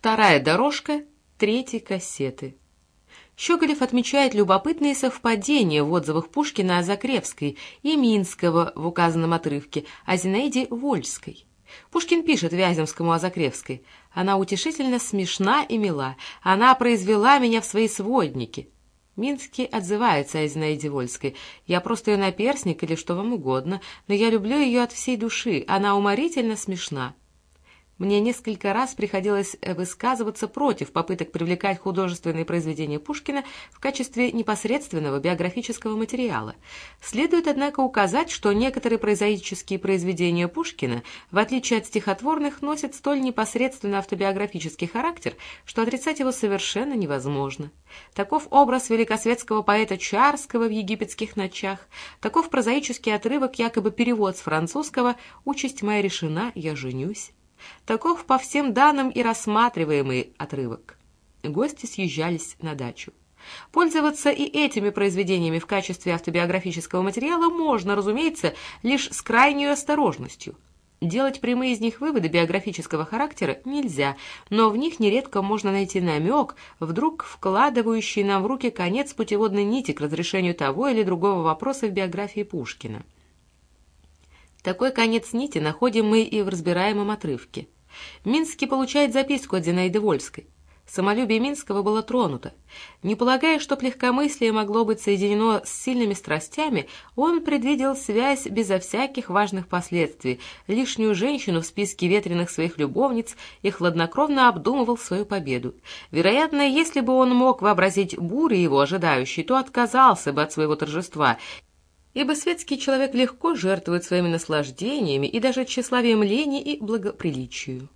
Вторая дорожка третьей кассеты. Щеголев отмечает любопытные совпадения в отзывах Пушкина о Закревской и Минского в указанном отрывке, о Зинаиде Вольской. Пушкин пишет Вяземскому о Закревской. «Она утешительно смешна и мила. Она произвела меня в свои сводники». Минский отзывается о Зинаиде Вольской. «Я просто ее наперсник или что вам угодно, но я люблю ее от всей души. Она уморительно смешна». Мне несколько раз приходилось э, высказываться против попыток привлекать художественные произведения Пушкина в качестве непосредственного биографического материала. Следует, однако, указать, что некоторые прозаические произведения Пушкина, в отличие от стихотворных, носят столь непосредственно автобиографический характер, что отрицать его совершенно невозможно. Таков образ великосветского поэта Чарского в «Египетских ночах», таков прозаический отрывок, якобы перевод с французского «Участь моя решена, я женюсь». Таков по всем данным и рассматриваемый отрывок. Гости съезжались на дачу. Пользоваться и этими произведениями в качестве автобиографического материала можно, разумеется, лишь с крайней осторожностью. Делать прямые из них выводы биографического характера нельзя, но в них нередко можно найти намек, вдруг вкладывающий нам в руки конец путеводной нити к разрешению того или другого вопроса в биографии Пушкина. Такой конец нити находим мы и в разбираемом отрывке. Минский получает записку от Зинаиды Вольской. Самолюбие Минского было тронуто. Не полагая, что легкомыслие могло быть соединено с сильными страстями, он предвидел связь безо всяких важных последствий, лишнюю женщину в списке ветреных своих любовниц и хладнокровно обдумывал свою победу. Вероятно, если бы он мог вообразить бури его ожидающей, то отказался бы от своего торжества ибо светский человек легко жертвует своими наслаждениями и даже тщеславием лени и благоприличию.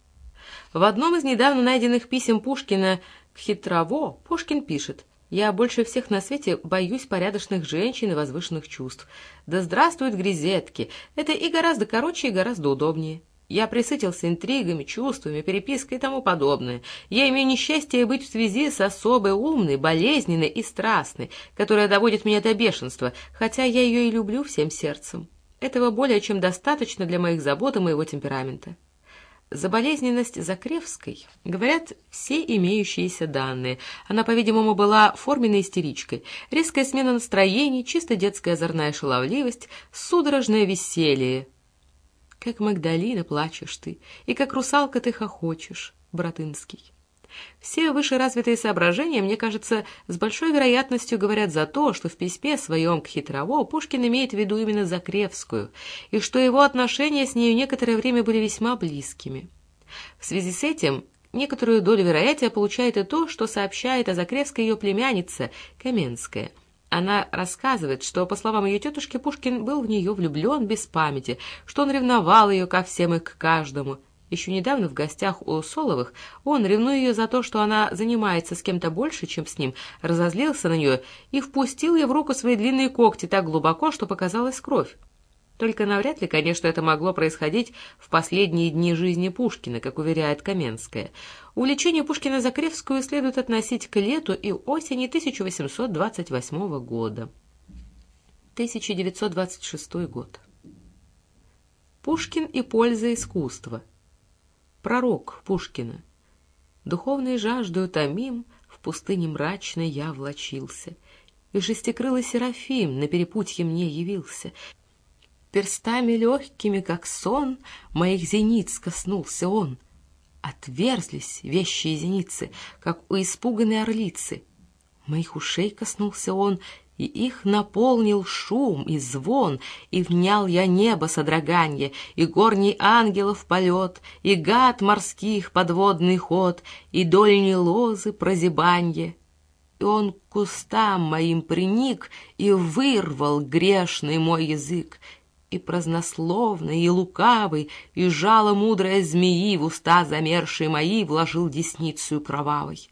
В одном из недавно найденных писем Пушкина к Хитрово Пушкин пишет «Я больше всех на свете боюсь порядочных женщин и возвышенных чувств. Да здравствуют грезетки! Это и гораздо короче, и гораздо удобнее». Я присытился интригами, чувствами, перепиской и тому подобное. Я имею несчастье быть в связи с особой умной, болезненной и страстной, которая доводит меня до бешенства, хотя я ее и люблю всем сердцем. Этого более чем достаточно для моих забот и моего темперамента. За болезненность Закревской говорят все имеющиеся данные. Она, по-видимому, была форменной истеричкой. Резкая смена настроений, чисто детская озорная шаловливость, судорожное веселье, как Магдалина плачешь ты, и как русалка ты хохочешь, Братынский. Все вышеразвитые соображения, мне кажется, с большой вероятностью говорят за то, что в письме своем к Хитрово Пушкин имеет в виду именно Закревскую, и что его отношения с нею некоторое время были весьма близкими. В связи с этим некоторую долю вероятия получает и то, что сообщает о Закревской ее племянница Каменская – она рассказывает, что, по словам ее тетушки, Пушкин был в нее влюблен без памяти, что он ревновал ее ко всем и к каждому. Еще недавно в гостях у Соловых он, ревнуя ее за то, что она занимается с кем-то больше, чем с ним, разозлился на нее и впустил ей в руку свои длинные когти так глубоко, что показалась кровь. Только навряд ли, конечно, это могло происходить в последние дни жизни Пушкина, как уверяет Каменская. Увлечение Пушкина за Кревскую следует относить к лету и осени 1828 года. 1926 год. Пушкин и польза искусства. Пророк Пушкина. Духовной жаждою томим, в пустыне мрачной я влачился, и шестикрылый Серафим на перепутье мне явился — перстами легкими, как сон, Моих зениц коснулся он. Отверзлись вещие зеницы, Как у испуганной орлицы. Моих ушей коснулся он, И их наполнил шум и звон, И внял я небо содроганье, И горний ангелов полет, И гад морских подводный ход, И дольни лозы прозябанье. И он к кустам моим приник И вырвал грешный мой язык, и празднословный, и лукавый, и жало мудрой змеи в уста замершие мои вложил десницу кровавой.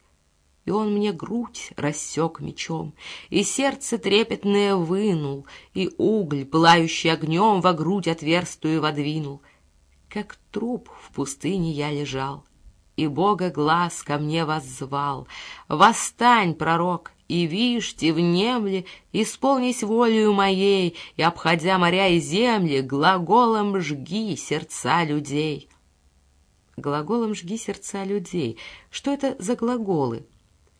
И он мне грудь рассек мечом, и сердце трепетное вынул, и угль, пылающий огнем, во грудь отверстую водвинул. Как труп в пустыне я лежал, и Бога глаз ко мне воззвал. «Восстань, пророк, и вишьте, внемли, исполнись волею моей, и, обходя моря и земли, глаголом жги сердца людей. Глаголом «жги сердца людей». Что это за глаголы?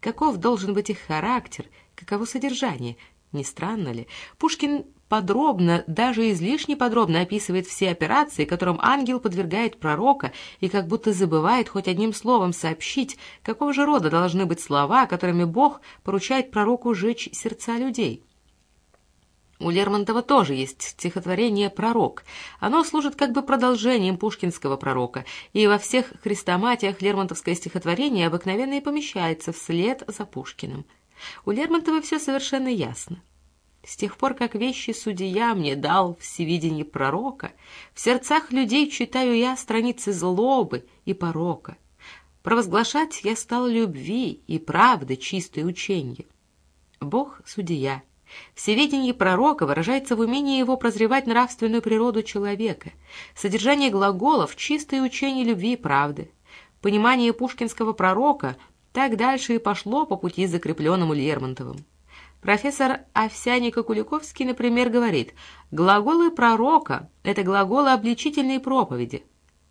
Каков должен быть их характер? Каково содержание? Не странно ли? Пушкин подробно, даже излишне подробно описывает все операции, которым ангел подвергает пророка, и как будто забывает хоть одним словом сообщить, какого же рода должны быть слова, которыми Бог поручает пророку жечь сердца людей. У Лермонтова тоже есть стихотворение «Пророк». Оно служит как бы продолжением пушкинского «Пророка», и во всех хрестоматиях лермонтовское стихотворение обыкновенно и помещается вслед за Пушкиным. У Лермонтова все совершенно ясно. С тех пор, как вещи судья мне дал всевидение пророка, в сердцах людей читаю я страницы злобы и порока. Провозглашать я стал любви и правды чистое ученье. Бог — судья. Всеведение пророка выражается в умении его прозревать нравственную природу человека, содержание глаголов — чистое учение любви и правды. Понимание пушкинского пророка так дальше и пошло по пути, закрепленному Лермонтовым. Профессор Овсяника-Куликовский, например, говорит, глаголы пророка – это глаголы обличительной проповеди.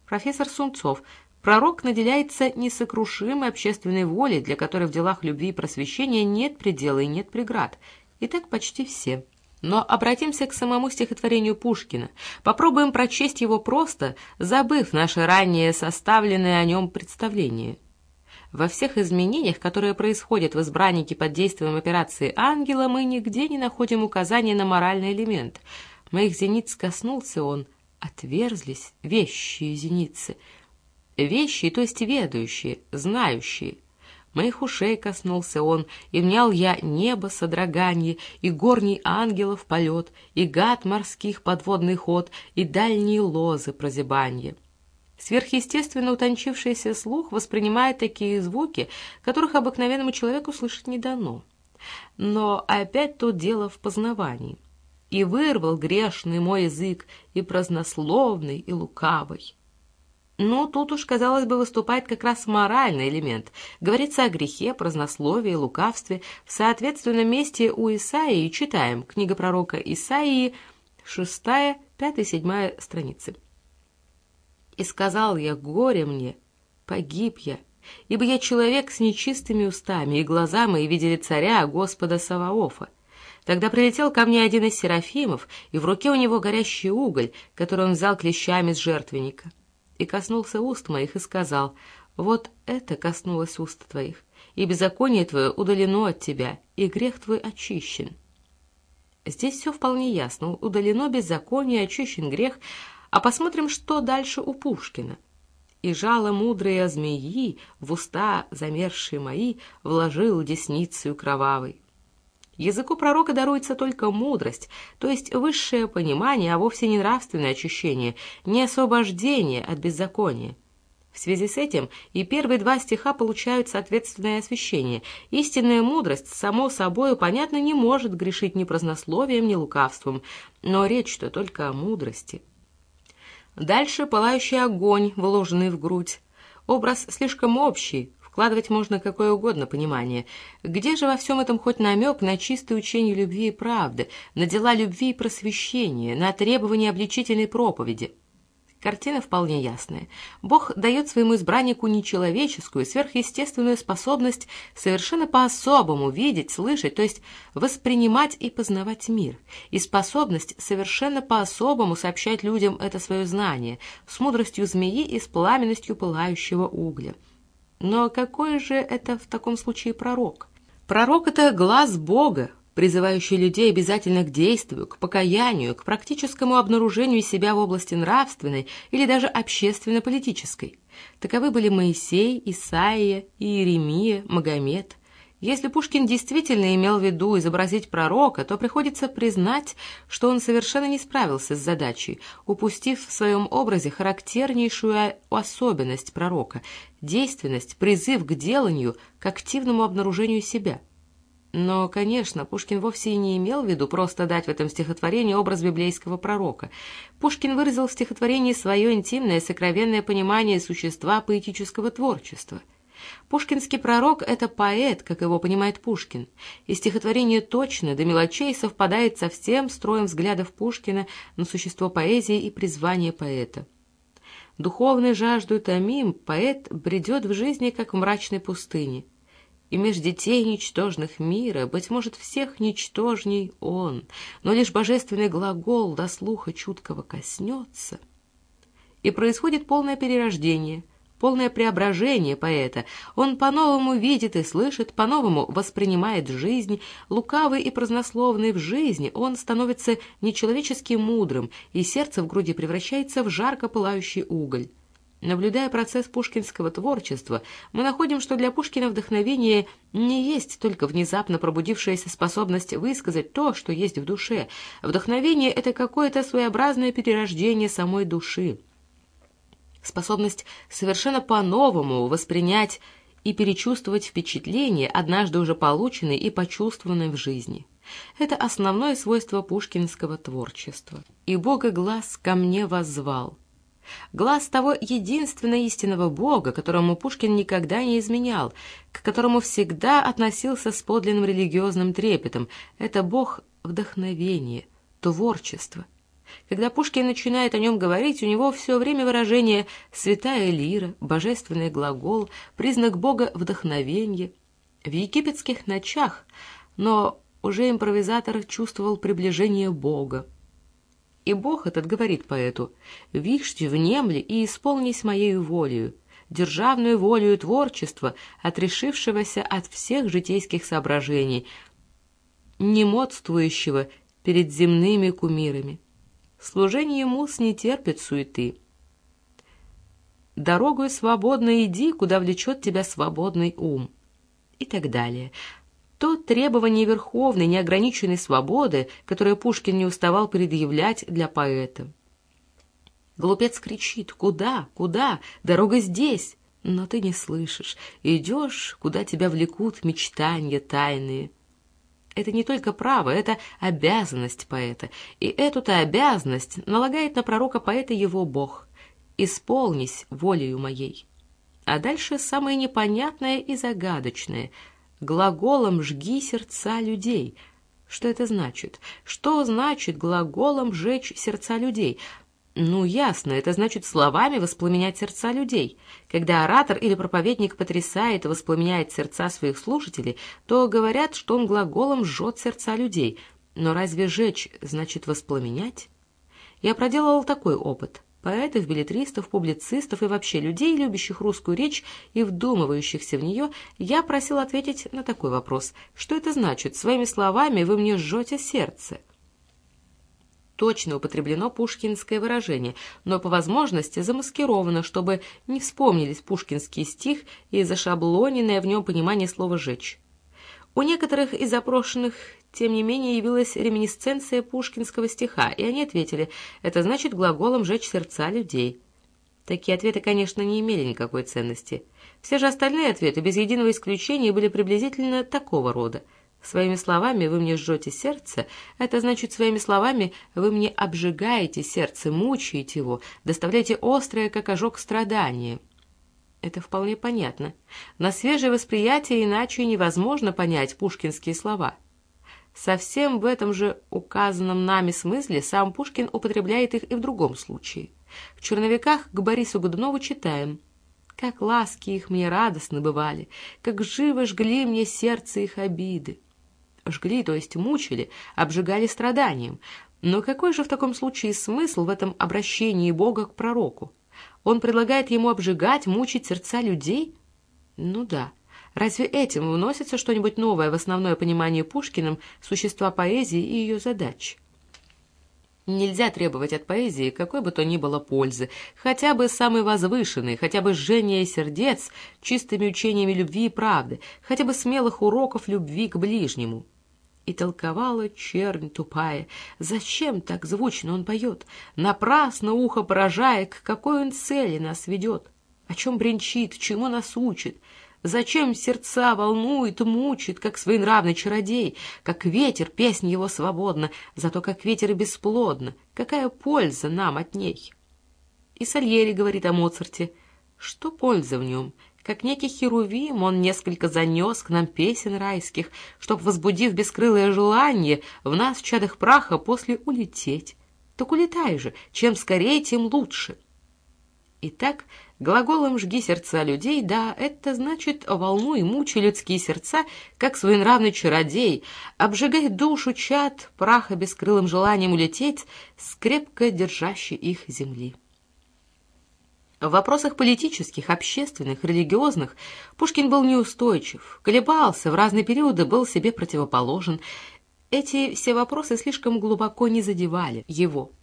Профессор Сунцов – пророк наделяется несокрушимой общественной волей, для которой в делах любви и просвещения нет предела и нет преград. И так почти все. Но обратимся к самому стихотворению Пушкина. Попробуем прочесть его просто, забыв наше ранее составленное о нем представление. Во всех изменениях, которые происходят в избраннике под действием операции «Ангела», мы нигде не находим указания на моральный элемент. Моих зениц коснулся он, отверзлись вещие зеницы. Вещи, то есть ведающие, знающие. Моих ушей коснулся он, и внял я небо содроганье, и горний ангелов полет, и гад морских подводный ход, и дальние лозы прозябанье. Сверхъестественно утончившийся слух воспринимает такие звуки, которых обыкновенному человеку слышать не дано. Но опять тут дело в познавании. И вырвал грешный мой язык, и празднословный, и лукавый. Но тут уж, казалось бы, выступает как раз моральный элемент. Говорится о грехе, празднословии, лукавстве. В соответственном месте у Исаии читаем книга пророка Исаии, 6, 5, 7 страницы. И сказал я, горе мне, погиб я, ибо я человек с нечистыми устами, и глаза мои видели царя, Господа Саваофа. Тогда прилетел ко мне один из серафимов, и в руке у него горящий уголь, который он взял клещами с жертвенника. И коснулся уст моих и сказал, вот это коснулось уст твоих, и беззаконие твое удалено от тебя, и грех твой очищен. Здесь все вполне ясно. Удалено беззаконие, очищен грех, а посмотрим, что дальше у Пушкина. И жало мудрые змеи в уста замерзшие мои вложил десницею кровавой. Языку пророка даруется только мудрость, то есть высшее понимание, а вовсе не нравственное очищение, не освобождение от беззакония. В связи с этим и первые два стиха получают соответственное освещение. Истинная мудрость, само собою, понятно, не может грешить ни празднословием, ни лукавством, но речь-то только о мудрости. Дальше пылающий огонь, вложенный в грудь. Образ слишком общий, вкладывать можно какое угодно понимание. Где же во всем этом хоть намек на чистое учение любви и правды, на дела любви и просвещения, на требования обличительной проповеди? Картина вполне ясная. Бог дает своему избраннику нечеловеческую, сверхъестественную способность совершенно по-особому видеть, слышать, то есть воспринимать и познавать мир, и способность совершенно по-особому сообщать людям это свое знание, с мудростью змеи и с пламенностью пылающего угля. Но какой же это в таком случае пророк? Пророк — это глаз Бога, призывающий людей обязательно к действию, к покаянию, к практическому обнаружению себя в области нравственной или даже общественно-политической. Таковы были Моисей, Исаия, Иеремия, Магомед. Если Пушкин действительно имел в виду изобразить пророка, то приходится признать, что он совершенно не справился с задачей, упустив в своем образе характернейшую особенность пророка – действенность, призыв к деланию, к активному обнаружению себя – но, конечно, Пушкин вовсе и не имел в виду просто дать в этом стихотворении образ библейского пророка. Пушкин выразил в стихотворении свое интимное, сокровенное понимание существа поэтического творчества. Пушкинский пророк — это поэт, как его понимает Пушкин, и стихотворение точно, до мелочей, совпадает со всем строем взглядов Пушкина на существо поэзии и призвание поэта. Духовной жажду томим поэт бредет в жизни, как в мрачной пустыне. И меж детей ничтожных мира, быть может, всех ничтожней он, но лишь божественный глагол до слуха чуткого коснется, и происходит полное перерождение — полное преображение поэта. Он по-новому видит и слышит, по-новому воспринимает жизнь. Лукавый и празднословный в жизни, он становится нечеловечески мудрым, и сердце в груди превращается в жарко пылающий уголь. Наблюдая процесс пушкинского творчества, мы находим, что для Пушкина вдохновение не есть только внезапно пробудившаяся способность высказать то, что есть в душе. Вдохновение — это какое-то своеобразное перерождение самой души способность совершенно по-новому воспринять и перечувствовать впечатления, однажды уже полученные и почувствованные в жизни. Это основное свойство пушкинского творчества. «И Бога глаз ко мне воззвал». Глаз того единственного истинного Бога, которому Пушкин никогда не изменял, к которому всегда относился с подлинным религиозным трепетом. Это Бог вдохновения, творчества. Когда Пушкин начинает о нем говорить, у него все время выражение «святая лира», «божественный глагол», признак Бога вдохновения. В египетских ночах, но уже импровизатор чувствовал приближение Бога. И Бог этот говорит поэту «Вишьте, внемли и исполнись моею волею, державную волею творчества, отрешившегося от всех житейских соображений, немодствующего перед земными кумирами». Служение мус не терпит суеты. Дорогой свободно иди, куда влечет тебя свободный ум. И так далее. То требование верховной, неограниченной свободы, которое Пушкин не уставал предъявлять для поэта. Глупец кричит «Куда? Куда? Дорога здесь!» Но ты не слышишь. Идешь, куда тебя влекут мечтания тайные. Это не только право, это обязанность поэта. И эту-то обязанность налагает на пророка поэта его Бог. «Исполнись волею моей». А дальше самое непонятное и загадочное. Глаголом «жги сердца людей». Что это значит? Что значит глаголом «жечь сердца людей»? Ну, ясно, это значит словами воспламенять сердца людей. Когда оратор или проповедник потрясает и воспламеняет сердца своих слушателей, то говорят, что он глаголом жжет сердца людей. Но разве жечь значит воспламенять? Я проделал такой опыт. Поэтов, билетристов, публицистов и вообще людей, любящих русскую речь и вдумывающихся в нее, я просил ответить на такой вопрос. Что это значит? Своими словами вы мне жжете сердце точно употреблено пушкинское выражение, но по возможности замаскировано, чтобы не вспомнились пушкинский стих и зашаблоненное в нем понимание слова «жечь». У некоторых из запрошенных, тем не менее, явилась реминисценция пушкинского стиха, и они ответили «это значит глаголом «жечь сердца людей». Такие ответы, конечно, не имели никакой ценности. Все же остальные ответы, без единого исключения, были приблизительно такого рода – Своими словами вы мне жжете сердце, это значит, своими словами вы мне обжигаете сердце, мучаете его, доставляете острое, как ожог, страдание. Это вполне понятно. На свежее восприятие иначе невозможно понять пушкинские слова. Совсем в этом же указанном нами смысле сам Пушкин употребляет их и в другом случае. В «Черновиках» к Борису Годунову читаем «Как ласки их мне радостно бывали, как живо жгли мне сердце их обиды» жгли, то есть мучили, обжигали страданием. Но какой же в таком случае смысл в этом обращении Бога к пророку? Он предлагает ему обжигать, мучить сердца людей? Ну да. Разве этим вносится что-нибудь новое в основное понимание Пушкиным существа поэзии и ее задач? Нельзя требовать от поэзии какой бы то ни было пользы, хотя бы самой возвышенной, хотя бы жжение сердец чистыми учениями любви и правды, хотя бы смелых уроков любви к ближнему. И толковала чернь тупая. Зачем так звучно он поет? Напрасно ухо поражая, к какой он цели нас ведет? О чем бренчит, чему нас учит? Зачем сердца волнует, мучит, как своенравный чародей, как ветер, песнь его свободна, зато как ветер и бесплодна, какая польза нам от ней? И Сальери говорит о Моцарте, что польза в нем, как некий херувим, он несколько занес к нам песен райских, чтоб, возбудив бескрылое желание, в нас в чадах праха после улететь. Так улетай же, чем скорее, тем лучше. Итак, глаголом «жги сердца людей», да, это значит «волнуй мучи людские сердца, как своенравный чародей, обжигай душу чад, праха бескрылым желанием улететь, скрепко держащий их земли». В вопросах политических, общественных, религиозных Пушкин был неустойчив, колебался, в разные периоды был себе противоположен. Эти все вопросы слишком глубоко не задевали его.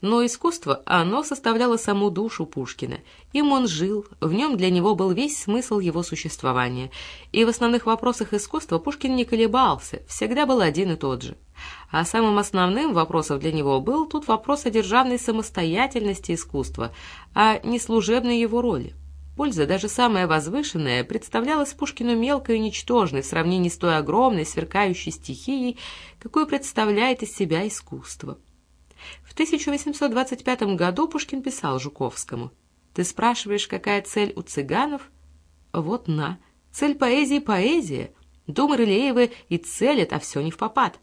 Но искусство, оно составляло саму душу Пушкина. Им он жил, в нем для него был весь смысл его существования. И в основных вопросах искусства Пушкин не колебался, всегда был один и тот же. А самым основным вопросом для него был тут вопрос о державной самостоятельности искусства, а не служебной его роли. Польза, даже самая возвышенная, представлялась Пушкину мелкой и ничтожной в сравнении с той огромной, сверкающей стихией, какую представляет из себя искусство. В 1825 году Пушкин писал Жуковскому «Ты спрашиваешь, какая цель у цыганов? Вот на, цель поэзии – поэзия. Думы Рылеевы и целят, а все не в попад».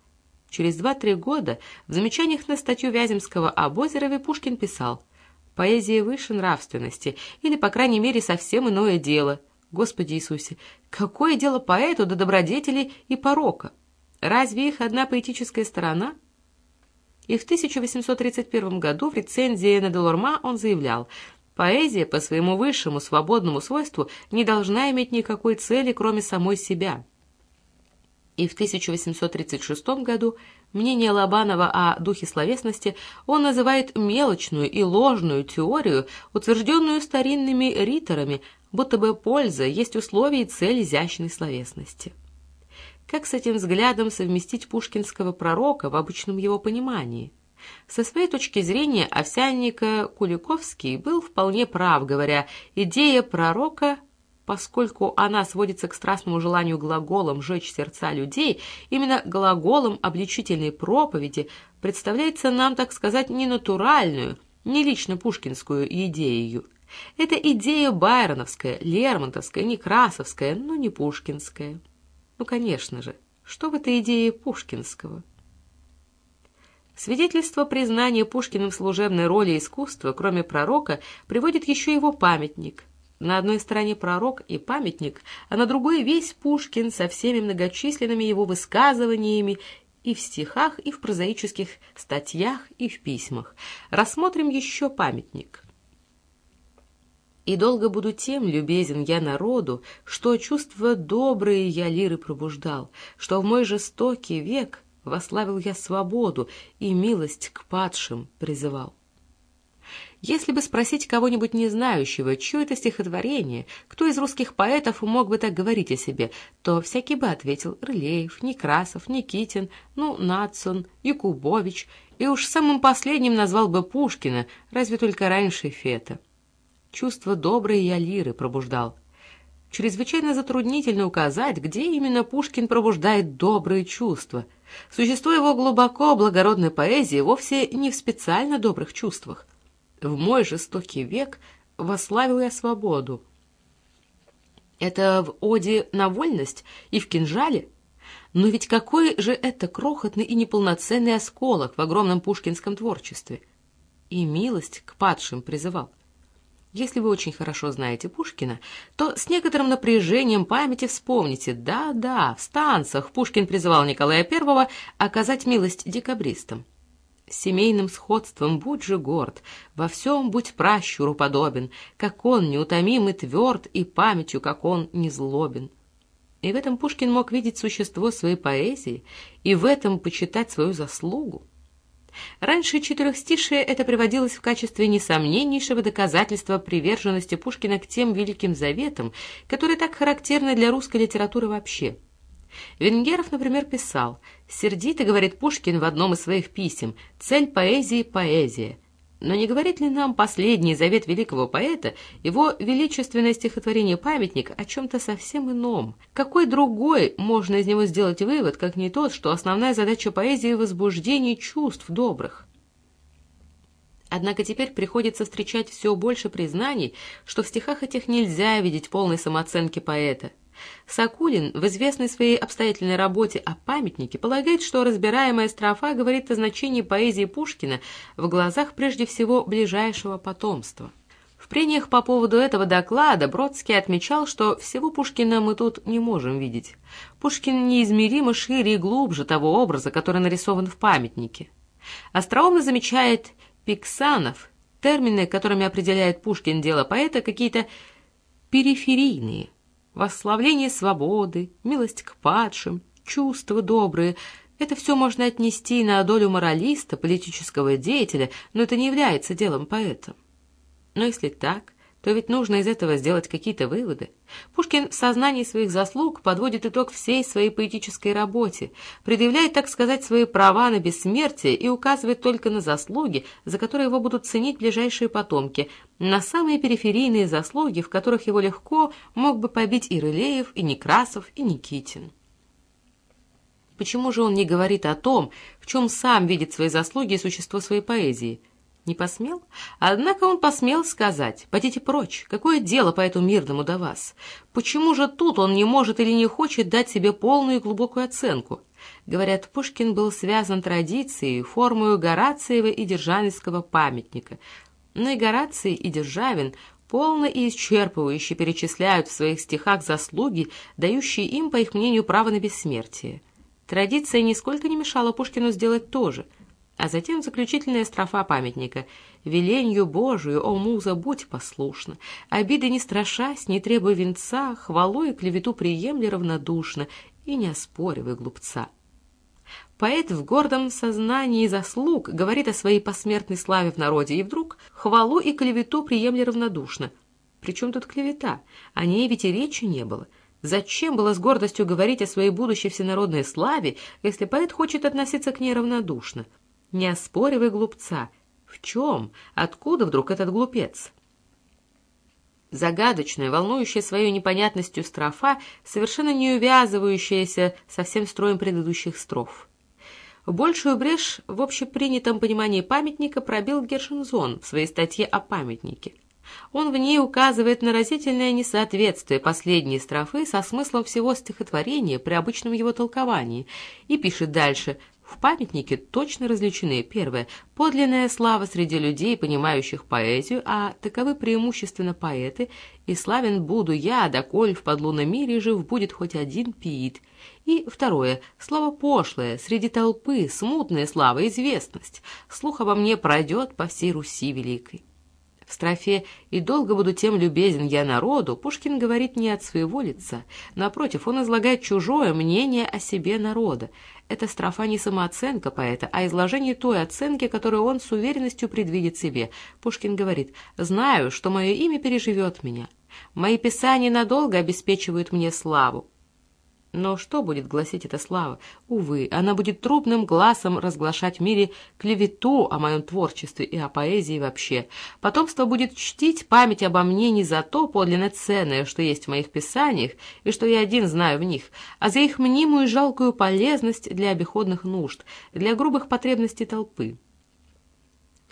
Через два-три года в замечаниях на статью Вяземского об Озерове Пушкин писал «Поэзия выше нравственности, или, по крайней мере, совсем иное дело. Господи Иисусе, какое дело поэту до добродетели и порока? Разве их одна поэтическая сторона?» И в 1831 году в рецензии на Делорма он заявлял «Поэзия по своему высшему свободному свойству не должна иметь никакой цели, кроме самой себя» и в 1836 году мнение Лобанова о духе словесности он называет мелочную и ложную теорию, утвержденную старинными риторами, будто бы польза есть условие и цель изящной словесности. Как с этим взглядом совместить пушкинского пророка в обычном его понимании? Со своей точки зрения овсянника Куликовский был вполне прав, говоря, идея пророка поскольку она сводится к страстному желанию глаголом «жечь сердца людей», именно глаголом обличительной проповеди представляется нам, так сказать, не натуральную, не лично пушкинскую идею. Это идея байроновская, лермонтовская, некрасовская, но не пушкинская. Ну, конечно же, что в этой идее пушкинского? Свидетельство признания Пушкиным служебной роли искусства, кроме пророка, приводит еще его памятник на одной стороне пророк и памятник, а на другой весь Пушкин со всеми многочисленными его высказываниями и в стихах, и в прозаических статьях, и в письмах. Рассмотрим еще памятник. И долго буду тем любезен я народу, что чувства добрые я лиры пробуждал, что в мой жестокий век вославил я свободу и милость к падшим призывал. Если бы спросить кого-нибудь не знающего, чье это стихотворение, кто из русских поэтов мог бы так говорить о себе, то всякий бы ответил Рылеев, Некрасов, Никитин, ну, Нацин, Якубович, и уж самым последним назвал бы Пушкина, разве только раньше Фета. Чувство доброй я лиры пробуждал. Чрезвычайно затруднительно указать, где именно Пушкин пробуждает добрые чувства. Существо его глубоко благородной поэзии вовсе не в специально добрых чувствах. В мой жестокий век вославил я свободу. Это в оде на вольность и в кинжале? Но ведь какой же это крохотный и неполноценный осколок в огромном пушкинском творчестве? И милость к падшим призывал. Если вы очень хорошо знаете Пушкина, то с некоторым напряжением памяти вспомните, да-да, в станцах Пушкин призывал Николая I оказать милость декабристам семейным сходством будь же горд, во всем будь пращуру подобен, как он неутомим и тверд, и памятью, как он не злобен. И в этом Пушкин мог видеть существо своей поэзии, и в этом почитать свою заслугу. Раньше четырехстишие это приводилось в качестве несомненнейшего доказательства приверженности Пушкина к тем великим заветам, которые так характерны для русской литературы вообще – Венгеров, например, писал «Сердито, — говорит Пушкин в одном из своих писем, — цель поэзии — поэзия». Но не говорит ли нам последний завет великого поэта, его величественное стихотворение «Памятник» о чем-то совсем ином? Какой другой можно из него сделать вывод, как не тот, что основная задача поэзии — возбуждение чувств добрых? Однако теперь приходится встречать все больше признаний, что в стихах этих нельзя видеть полной самооценки поэта. Сакулин в известной своей обстоятельной работе о памятнике полагает, что разбираемая строфа говорит о значении поэзии Пушкина в глазах прежде всего ближайшего потомства. В прениях по поводу этого доклада Бродский отмечал, что всего Пушкина мы тут не можем видеть. Пушкин неизмеримо шире и глубже того образа, который нарисован в памятнике. Остроумно замечает Пиксанов, термины, которыми определяет Пушкин дело поэта, какие-то периферийные. Восславление свободы, милость к падшим, чувства добрые — это все можно отнести на долю моралиста, политического деятеля, но это не является делом поэта. Но если так, то ведь нужно из этого сделать какие-то выводы. Пушкин в сознании своих заслуг подводит итог всей своей поэтической работе, предъявляет, так сказать, свои права на бессмертие и указывает только на заслуги, за которые его будут ценить ближайшие потомки, на самые периферийные заслуги, в которых его легко мог бы побить и Рылеев, и Некрасов, и Никитин. Почему же он не говорит о том, в чем сам видит свои заслуги и существо своей поэзии? Не посмел? Однако он посмел сказать, «Пойдите прочь, какое дело по этому мирному до вас? Почему же тут он не может или не хочет дать себе полную и глубокую оценку?» Говорят, Пушкин был связан традицией, формою Горациева и Державинского памятника. Но и Гораций, и Державин полно и исчерпывающе перечисляют в своих стихах заслуги, дающие им, по их мнению, право на бессмертие. Традиция нисколько не мешала Пушкину сделать то же — а затем заключительная строфа памятника «Веленью Божию, о муза, будь послушна, обиды не страшась, не требуй венца, хвалу и клевету приемли равнодушно и не оспоривай глупца». Поэт в гордом сознании заслуг говорит о своей посмертной славе в народе, и вдруг хвалу и клевету приемли равнодушно. Причем тут клевета? О ней ведь и речи не было. Зачем было с гордостью говорить о своей будущей всенародной славе, если поэт хочет относиться к ней равнодушно? Не оспоривай глупца. В чем? Откуда вдруг этот глупец? Загадочная, волнующая своей непонятностью строфа, совершенно не увязывающаяся со всем строем предыдущих строф. Большую брешь в общепринятом понимании памятника пробил Гершензон в своей статье о памятнике. Он в ней указывает на разительное несоответствие последней строфы со смыслом всего стихотворения при обычном его толковании и пишет дальше в памятнике точно различены, первое, подлинная слава среди людей, понимающих поэзию, а таковы преимущественно поэты, и славен буду я, доколь в подлунном мире жив будет хоть один пиит. И второе, слово пошлое, среди толпы, смутная слава, известность, слух обо мне пройдет по всей Руси великой. В строфе «И долго буду тем любезен я народу» Пушкин говорит не от своего лица. Напротив, он излагает чужое мнение о себе народа. Эта строфа не самооценка поэта, а изложение той оценки, которую он с уверенностью предвидит себе. Пушкин говорит «Знаю, что мое имя переживет меня. Мои писания надолго обеспечивают мне славу. Но что будет гласить эта слава? Увы, она будет трубным глазом разглашать в мире клевету о моем творчестве и о поэзии вообще. Потомство будет чтить память обо мне не за то подлинно ценное, что есть в моих писаниях, и что я один знаю в них, а за их мнимую жалкую полезность для обиходных нужд, для грубых потребностей толпы.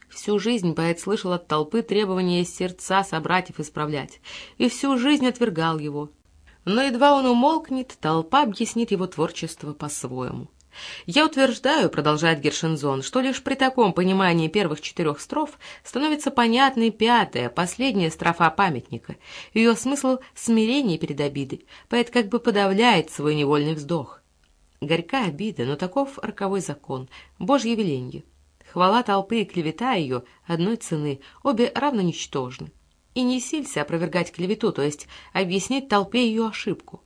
Всю жизнь поэт слышал от толпы требования сердца собратьев исправлять, и всю жизнь отвергал его, но едва он умолкнет, толпа объяснит его творчество по-своему. «Я утверждаю, — продолжает Гершензон, — что лишь при таком понимании первых четырех строф становится понятной пятая, последняя строфа памятника. Ее смысл — смирение перед обидой. Поэт как бы подавляет свой невольный вздох. Горька обида, но таков роковой закон, божье веленье. Хвала толпы и клевета ее одной цены, обе равно ничтожны и не силься опровергать клевету, то есть объяснить толпе ее ошибку.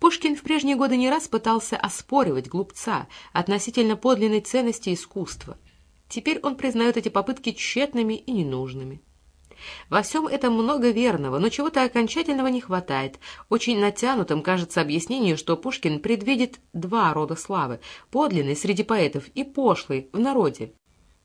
Пушкин в прежние годы не раз пытался оспоривать глупца относительно подлинной ценности искусства. Теперь он признает эти попытки тщетными и ненужными. Во всем этом много верного, но чего-то окончательного не хватает. Очень натянутым кажется объяснение, что Пушкин предвидит два рода славы – подлинный среди поэтов и пошлый в народе.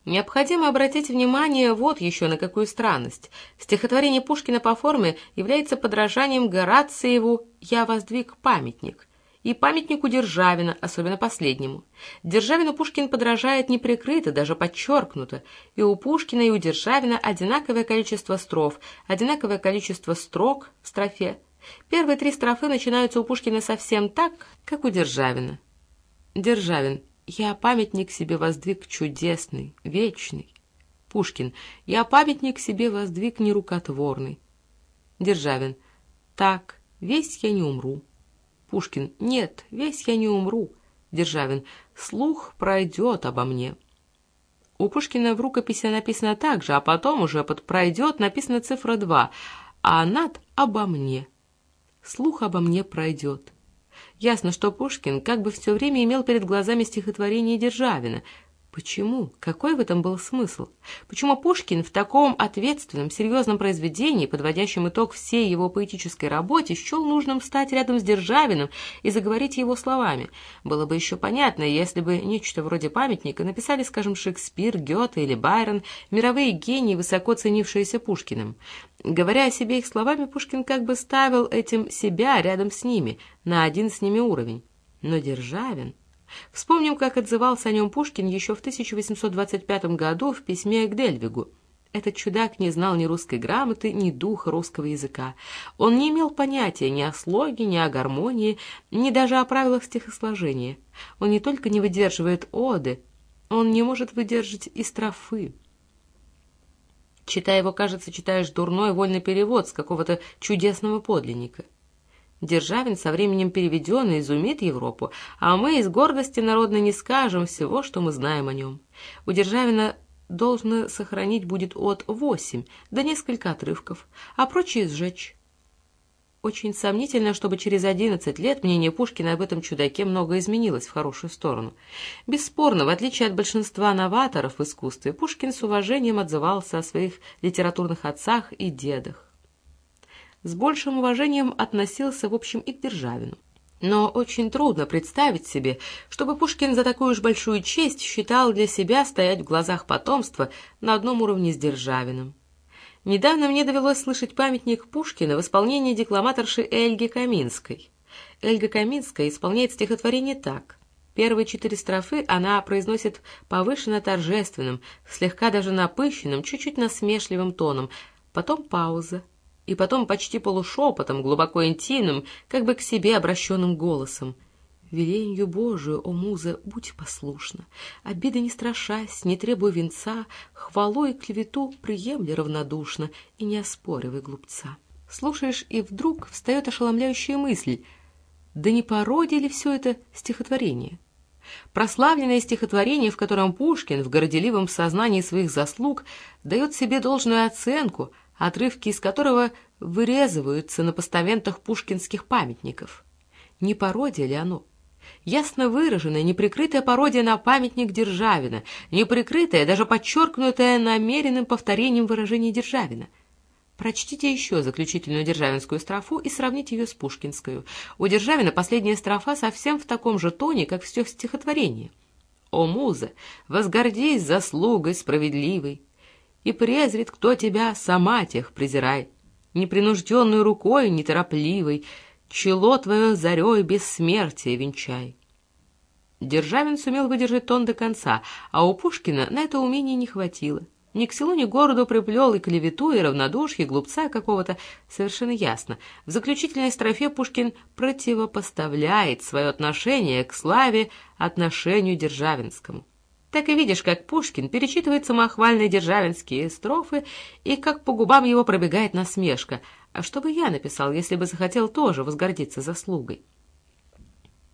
Необходимо обратить внимание вот еще на какую странность. Стихотворение Пушкина по форме является подражанием Горациеву «Я воздвиг памятник» и памятнику Державина, особенно последнему. Державину Пушкин подражает неприкрыто, даже подчеркнуто, и у Пушкина и у Державина одинаковое количество строф, одинаковое количество строк в строфе. Первые три строфы начинаются у Пушкина совсем так, как у Державина. Державин – я памятник себе воздвиг чудесный, вечный. Пушкин. Я памятник себе воздвиг нерукотворный. Державин. Так, весь я не умру. Пушкин. Нет, весь я не умру. Державин. Слух пройдет обо мне. У Пушкина в рукописи написано так же, а потом уже под «пройдет» написана цифра 2, а над «обо мне». Слух обо мне пройдет. Ясно, что Пушкин как бы все время имел перед глазами стихотворение Державина — Почему? Какой в этом был смысл? Почему Пушкин в таком ответственном, серьезном произведении, подводящем итог всей его поэтической работе, счел нужным стать рядом с Державиным и заговорить его словами? Было бы еще понятно, если бы нечто вроде памятника написали, скажем, Шекспир, Гёте или Байрон, мировые гении, высоко ценившиеся Пушкиным. Говоря о себе их словами, Пушкин как бы ставил этим себя рядом с ними, на один с ними уровень. Но Державин... Вспомним, как отзывался о нем Пушкин еще в 1825 году в письме к Дельвигу. Этот чудак не знал ни русской грамоты, ни духа русского языка. Он не имел понятия ни о слоге, ни о гармонии, ни даже о правилах стихосложения. Он не только не выдерживает оды, он не может выдержать и строфы. Читая его, кажется, читаешь дурной вольный перевод с какого-то чудесного подлинника. Державин со временем переведен и изумит Европу, а мы из гордости народной не скажем всего, что мы знаем о нем. У Державина должно сохранить будет от восемь до несколько отрывков, а прочие сжечь. Очень сомнительно, чтобы через одиннадцать лет мнение Пушкина об этом чудаке много изменилось в хорошую сторону. Бесспорно, в отличие от большинства новаторов в искусстве, Пушкин с уважением отзывался о своих литературных отцах и дедах с большим уважением относился, в общем, и к Державину. Но очень трудно представить себе, чтобы Пушкин за такую уж большую честь считал для себя стоять в глазах потомства на одном уровне с Державиным. Недавно мне довелось слышать памятник Пушкина в исполнении декламаторши Эльги Каминской. Эльга Каминская исполняет стихотворение так. Первые четыре строфы она произносит повышенно торжественным, слегка даже напыщенным, чуть-чуть насмешливым тоном, потом пауза, и потом почти полушепотом, глубоко интимным, как бы к себе обращенным голосом. «Веленью Божию, о муза, будь послушна, обиды не страшась, не требуй венца, хвалу и клевету приемли равнодушно и не оспоривай глупца». Слушаешь, и вдруг встает ошеломляющая мысль, да не пародия ли все это стихотворение? Прославленное стихотворение, в котором Пушкин в горделивом сознании своих заслуг дает себе должную оценку — отрывки из которого вырезываются на постаментах пушкинских памятников. Не пародия ли оно? Ясно выраженная, неприкрытая пародия на памятник Державина, неприкрытая, даже подчеркнутая намеренным повторением выражения Державина. Прочтите еще заключительную державинскую строфу и сравните ее с пушкинской. У Державина последняя строфа совсем в таком же тоне, как все стихотворение. «О, муза, возгордись заслугой справедливой, и презрит, кто тебя, сама тех презирай. Непринужденной рукой, неторопливой, чело твое зарей бессмертия венчай. Державин сумел выдержать тон до конца, а у Пушкина на это умение не хватило. Ни к селу, ни к городу приплел и клевету, и равнодушие, глупца какого-то, совершенно ясно. В заключительной строфе Пушкин противопоставляет свое отношение к славе отношению Державинскому так и видишь, как Пушкин перечитывает самохвальные державинские строфы и как по губам его пробегает насмешка. А что бы я написал, если бы захотел тоже возгордиться заслугой?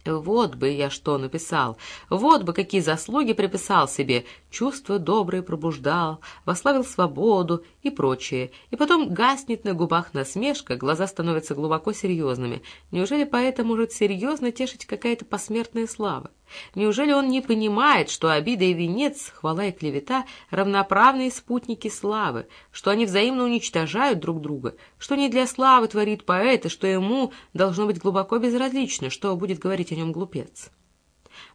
Вот бы я что написал, вот бы какие заслуги приписал себе, чувства добрые пробуждал, вославил свободу и прочее. И потом гаснет на губах насмешка, глаза становятся глубоко серьезными. Неужели поэта может серьезно тешить какая-то посмертная слава? Неужели он не понимает, что обида и венец, хвала и клевета — равноправные спутники славы, что они взаимно уничтожают друг друга, что не для славы творит поэт, и что ему должно быть глубоко безразлично, что будет говорить о нем глупец?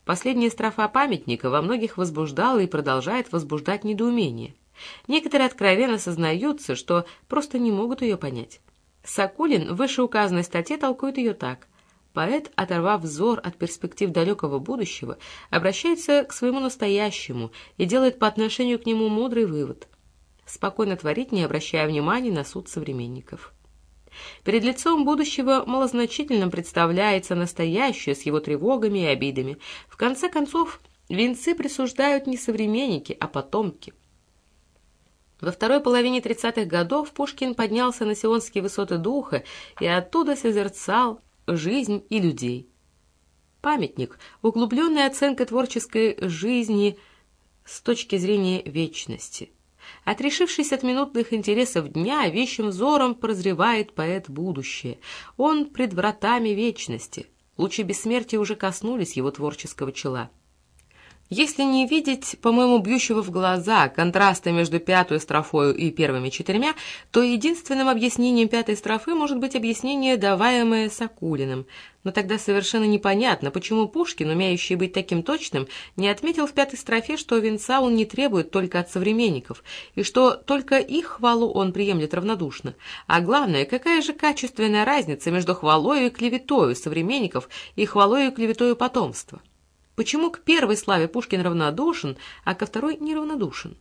Последняя строфа памятника во многих возбуждала и продолжает возбуждать недоумение. Некоторые откровенно сознаются, что просто не могут ее понять. Сакулин в вышеуказанной статье толкует ее так. Поэт, оторвав взор от перспектив далекого будущего, обращается к своему настоящему и делает по отношению к нему мудрый вывод. Спокойно творить, не обращая внимания на суд современников. Перед лицом будущего малозначительным представляется настоящее с его тревогами и обидами. В конце концов, венцы присуждают не современники, а потомки – Во второй половине 30-х годов Пушкин поднялся на сионские высоты духа и оттуда созерцал жизнь и людей. Памятник — углубленная оценка творческой жизни с точки зрения вечности. Отрешившись от минутных интересов дня, вещим взором прозревает поэт будущее. Он пред вратами вечности. Лучи бессмертия уже коснулись его творческого чела. Если не видеть, по-моему, бьющего в глаза контраста между пятой строфою и первыми четырьмя, то единственным объяснением пятой строфы может быть объяснение, даваемое Сакулиным. Но тогда совершенно непонятно, почему Пушкин, умеющий быть таким точным, не отметил в пятой строфе, что венца он не требует только от современников, и что только их хвалу он приемлет равнодушно. А главное, какая же качественная разница между хвалою и клеветою современников и хвалою и клеветою потомства? Почему к первой славе Пушкин равнодушен, а ко второй неравнодушен?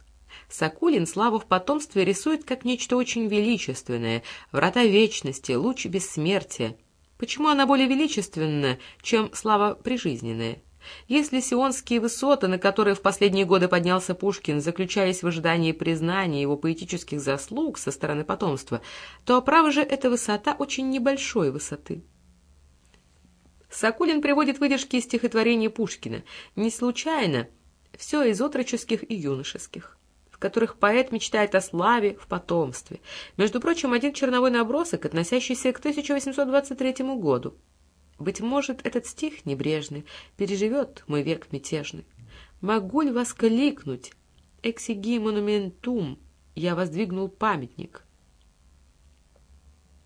Сакулин славу в потомстве рисует как нечто очень величественное, врата вечности, луч бессмертия. Почему она более величественна, чем слава прижизненная? Если сионские высоты, на которые в последние годы поднялся Пушкин, заключались в ожидании признания его поэтических заслуг со стороны потомства, то, право же, эта высота очень небольшой высоты. Сакулин приводит выдержки из стихотворений Пушкина, не случайно, все из отроческих и юношеских, в которых поэт мечтает о славе в потомстве. Между прочим, один черновой набросок, относящийся к 1823 году. Быть может, этот стих небрежный переживет мой век мятежный. Могу ли воскликнуть «Эксиги монументум» я воздвигнул памятник,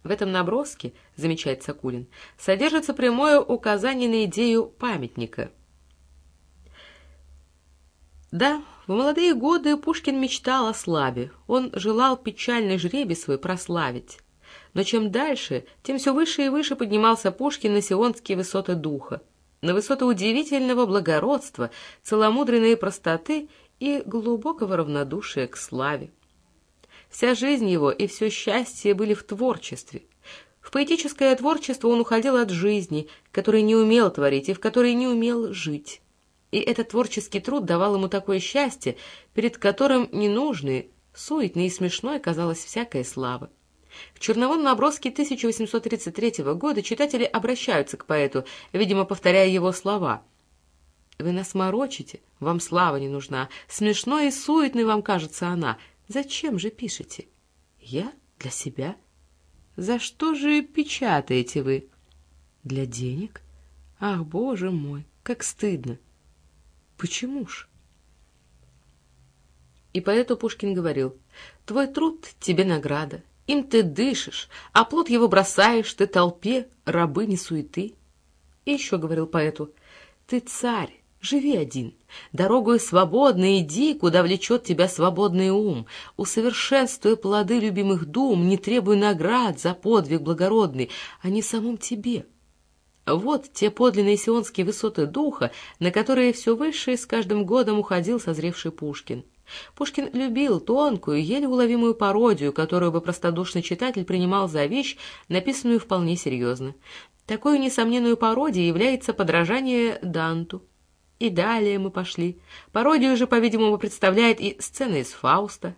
в этом наброске, замечает Сакулин, содержится прямое указание на идею памятника. Да, в молодые годы Пушкин мечтал о славе, он желал печальный жребий свой прославить. Но чем дальше, тем все выше и выше поднимался Пушкин на сионские высоты духа, на высоты удивительного благородства, целомудренной простоты и глубокого равнодушия к славе. Вся жизнь его и все счастье были в творчестве. В поэтическое творчество он уходил от жизни, которой не умел творить и в которой не умел жить. И этот творческий труд давал ему такое счастье, перед которым ненужной, суетной и смешной казалась всякая слава. В черновом наброске 1833 года читатели обращаются к поэту, видимо, повторяя его слова. «Вы нас морочите, вам слава не нужна, смешной и суетной вам кажется она, Зачем же пишете? Я? Для себя? За что же печатаете вы? Для денег? Ах, боже мой, как стыдно! Почему ж? И поэту Пушкин говорил, «Твой труд — тебе награда, им ты дышишь, а плод его бросаешь ты толпе, рабыни суеты». И еще говорил поэту, «Ты царь, Живи один. Дорогою свободно иди, куда влечет тебя свободный ум. Усовершенствуй плоды любимых дум, не требуй наград за подвиг благородный, а не самом тебе. Вот те подлинные сионские высоты духа, на которые все выше с каждым годом уходил созревший Пушкин. Пушкин любил тонкую, еле уловимую пародию, которую бы простодушный читатель принимал за вещь, написанную вполне серьезно. Такой несомненную пародией является подражание Данту. И далее мы пошли. Пародию же, по-видимому, представляет и сцена из «Фауста».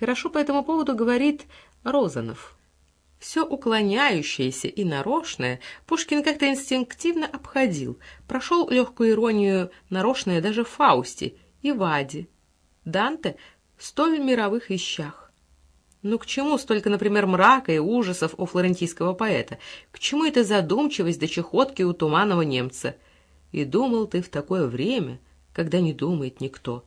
Хорошо по этому поводу говорит Розанов. Все уклоняющееся и нарочное Пушкин как-то инстинктивно обходил, прошел легкую иронию нарочное даже в «Фаусте» и «Ваде». Данте — столь мировых вещах. Ну к чему столько, например, мрака и ужасов у флорентийского поэта? К чему эта задумчивость до чехотки у туманного немца — и думал ты в такое время, когда не думает никто.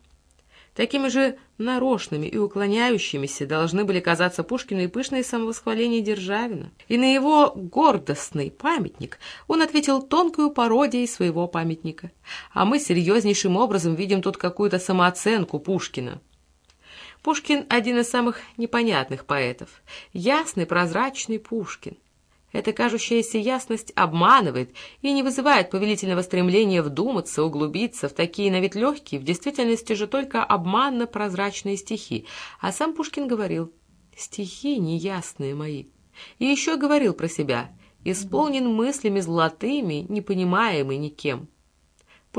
Такими же нарочными и уклоняющимися должны были казаться Пушкину и пышные самовосхваления Державина. И на его гордостный памятник он ответил тонкую пародией своего памятника. А мы серьезнейшим образом видим тут какую-то самооценку Пушкина. Пушкин – один из самых непонятных поэтов. Ясный, прозрачный Пушкин – эта кажущаяся ясность обманывает и не вызывает повелительного стремления вдуматься, углубиться в такие на вид легкие, в действительности же только обманно-прозрачные стихи. А сам Пушкин говорил «стихи неясные мои». И еще говорил про себя «исполнен мыслями золотыми, непонимаемый никем».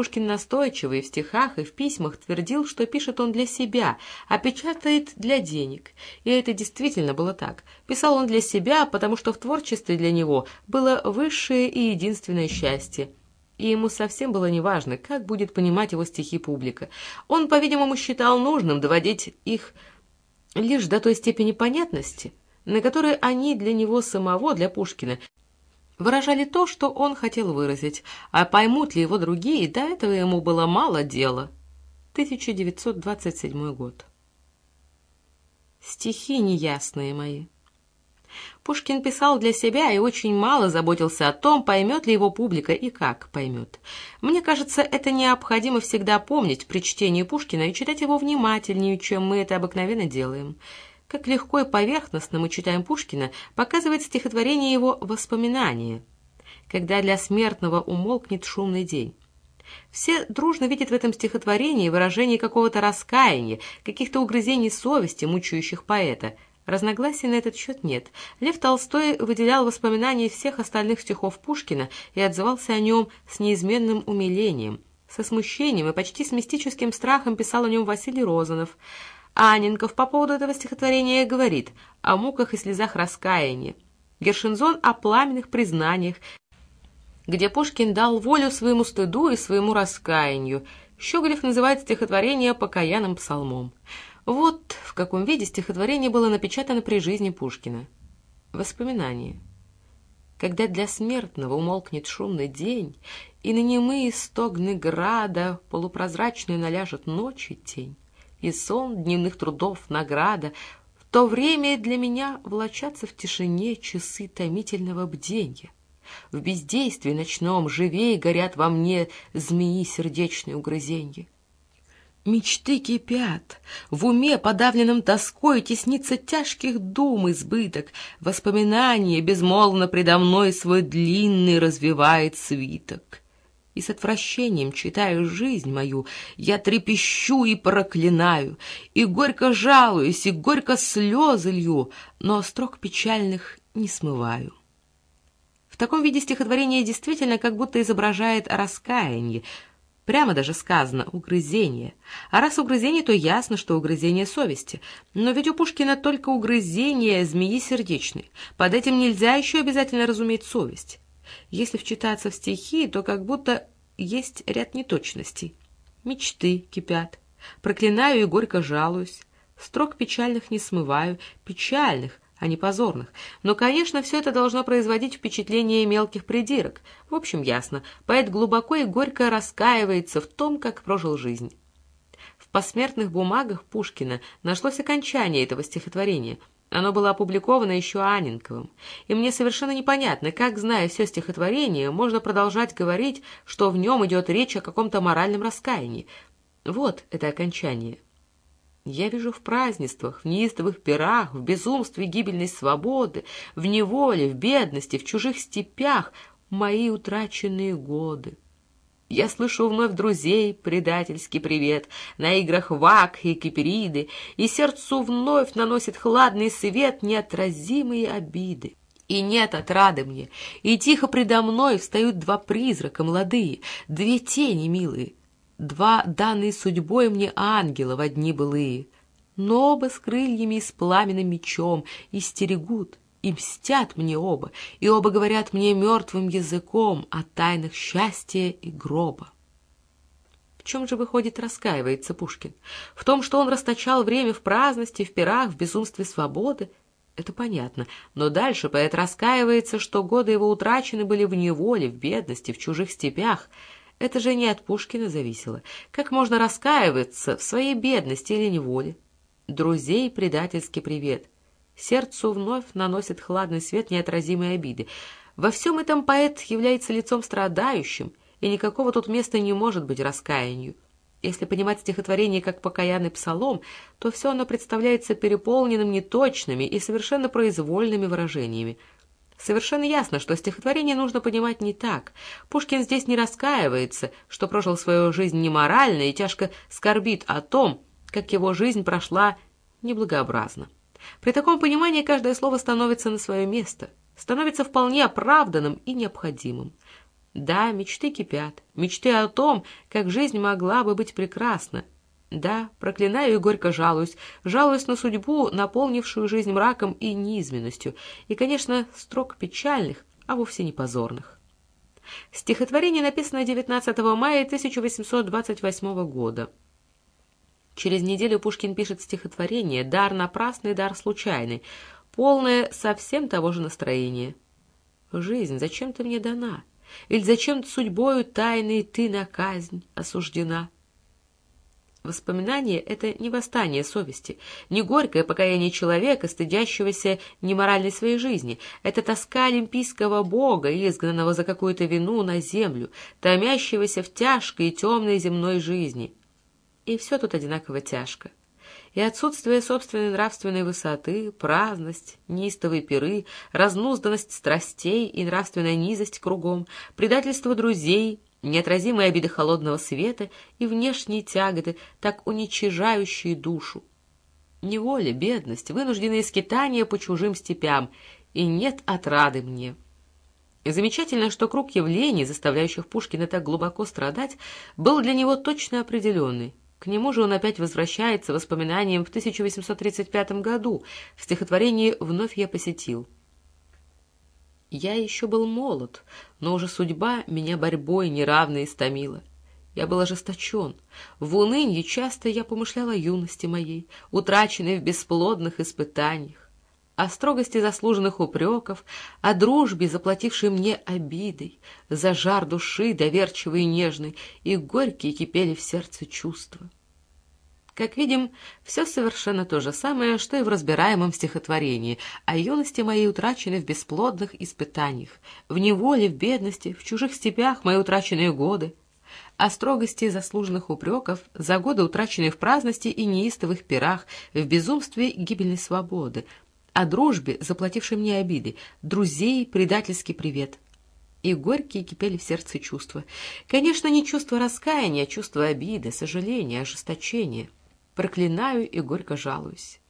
Пушкин настойчиво и в стихах, и в письмах твердил, что пишет он для себя, а печатает для денег. И это действительно было так. Писал он для себя, потому что в творчестве для него было высшее и единственное счастье. И ему совсем было неважно, как будет понимать его стихи публика. Он, по-видимому, считал нужным доводить их лишь до той степени понятности, на которой они для него самого, для Пушкина, выражали то, что он хотел выразить, а поймут ли его другие, до этого ему было мало дела. 1927 год. Стихи неясные мои. Пушкин писал для себя и очень мало заботился о том, поймет ли его публика и как поймет. Мне кажется, это необходимо всегда помнить при чтении Пушкина и читать его внимательнее, чем мы это обыкновенно делаем. Как легко и поверхностно мы читаем Пушкина, показывает стихотворение его «Воспоминания», когда для смертного умолкнет шумный день. Все дружно видят в этом стихотворении выражение какого-то раскаяния, каких-то угрызений совести, мучающих поэта. Разногласий на этот счет нет. Лев Толстой выделял воспоминания всех остальных стихов Пушкина и отзывался о нем с неизменным умилением. Со смущением и почти с мистическим страхом писал о нем Василий Розанов – Аненков по поводу этого стихотворения говорит о муках и слезах раскаяния. Гершинзон о пламенных признаниях, где Пушкин дал волю своему стыду и своему раскаянию. Щеголев называет стихотворение покаянным псалмом. Вот в каком виде стихотворение было напечатано при жизни Пушкина. Воспоминания. Когда для смертного умолкнет шумный день, и на немые стогны града полупрозрачную наляжет ночи тень, и сон дневных трудов награда, в то время для меня влачатся в тишине часы томительного бденья. В бездействии ночном живей горят во мне змеи сердечные угрызенья. Мечты кипят, в уме, подавленном тоской, Теснится тяжких дум избыток, Воспоминание безмолвно предо мной Свой длинный развивает свиток и с отвращением читаю жизнь мою, я трепещу и проклинаю, и горько жалуюсь, и горько слезы лью, но строк печальных не смываю. В таком виде стихотворение действительно как будто изображает раскаяние, прямо даже сказано «угрызение». А раз угрызение, то ясно, что угрызение совести. Но ведь у Пушкина только угрызение змеи сердечной. Под этим нельзя еще обязательно разуметь совесть. Если вчитаться в стихи, то как будто есть ряд неточностей. Мечты кипят. Проклинаю и горько жалуюсь. Строк печальных не смываю. Печальных, а не позорных. Но, конечно, все это должно производить впечатление мелких придирок. В общем, ясно. Поэт глубоко и горько раскаивается в том, как прожил жизнь. В посмертных бумагах Пушкина нашлось окончание этого стихотворения — оно было опубликовано еще Анинковым, и мне совершенно непонятно, как, зная все стихотворение, можно продолжать говорить, что в нем идет речь о каком-то моральном раскаянии. Вот это окончание. Я вижу в празднествах, в неистовых пирах, в безумстве гибельной свободы, в неволе, в бедности, в чужих степях мои утраченные годы. Я слышу вновь друзей предательский привет на играх вак и кипириды, и сердцу вновь наносит хладный свет неотразимые обиды. И нет отрады мне, и тихо предо мной встают два призрака молодые, две тени милые, два данные судьбой мне ангела в одни былые, но оба с крыльями и с пламенным мечом и стерегут, и мстят мне оба, и оба говорят мне мертвым языком о тайнах счастья и гроба. В чем же, выходит, раскаивается Пушкин? В том, что он расточал время в праздности, в пирах, в безумстве свободы? Это понятно, но дальше поэт раскаивается, что годы его утрачены были в неволе, в бедности, в чужих степях. Это же не от Пушкина зависело. Как можно раскаиваться в своей бедности или неволе? Друзей предательский привет — Сердцу вновь наносит хладный свет неотразимой обиды. Во всем этом поэт является лицом страдающим, и никакого тут места не может быть раскаянию. Если понимать стихотворение как покаянный псалом, то все оно представляется переполненным неточными и совершенно произвольными выражениями. Совершенно ясно, что стихотворение нужно понимать не так. Пушкин здесь не раскаивается, что прожил свою жизнь неморально и тяжко скорбит о том, как его жизнь прошла неблагообразно. При таком понимании каждое слово становится на свое место, становится вполне оправданным и необходимым. Да, мечты кипят, мечты о том, как жизнь могла бы быть прекрасна. Да, проклинаю и горько жалуюсь, жалуюсь на судьбу, наполнившую жизнь мраком и низменностью, и, конечно, строк печальных, а вовсе не позорных. Стихотворение написано 19 мая 1828 года. Через неделю Пушкин пишет стихотворение «Дар напрасный, дар случайный», полное совсем того же настроения. «Жизнь, зачем ты мне дана? Или зачем судьбою тайной ты на казнь осуждена?» Воспоминание — это не восстание совести, не горькое покаяние человека, стыдящегося неморальной своей жизни. Это тоска олимпийского бога, изгнанного за какую-то вину на землю, томящегося в тяжкой и темной земной жизни. И все тут одинаково тяжко. И отсутствие собственной нравственной высоты, праздность, неистовые пиры, разнузданность страстей и нравственная низость кругом, предательство друзей — неотразимые обиды холодного света и внешние тяготы, так уничижающие душу. Неволя, бедность, вынужденные скитания по чужим степям, и нет отрады мне. Замечательно, что круг явлений, заставляющих Пушкина так глубоко страдать, был для него точно определенный. К нему же он опять возвращается воспоминанием в 1835 году в стихотворении «Вновь я посетил». Я еще был молод, но уже судьба меня борьбой неравной истомила. Я был ожесточен. В унынье часто я помышлял о юности моей, утраченной в бесплодных испытаниях, о строгости заслуженных упреков, о дружбе, заплатившей мне обидой, за жар души доверчивой и нежной, и горькие кипели в сердце чувства. Как видим, все совершенно то же самое, что и в разбираемом стихотворении, о юности моей утраченной в бесплодных испытаниях, в неволе, в бедности, в чужих степях мои утраченные годы, о строгости заслуженных упреков за годы, утраченные в праздности и неистовых пирах, в безумстве гибельной свободы, о дружбе, заплатившей мне обиды, друзей, предательский привет — и горькие кипели в сердце чувства. Конечно, не чувство раскаяния, а чувство обиды, сожаления, ожесточения — проклинаю и горько жалуюсь.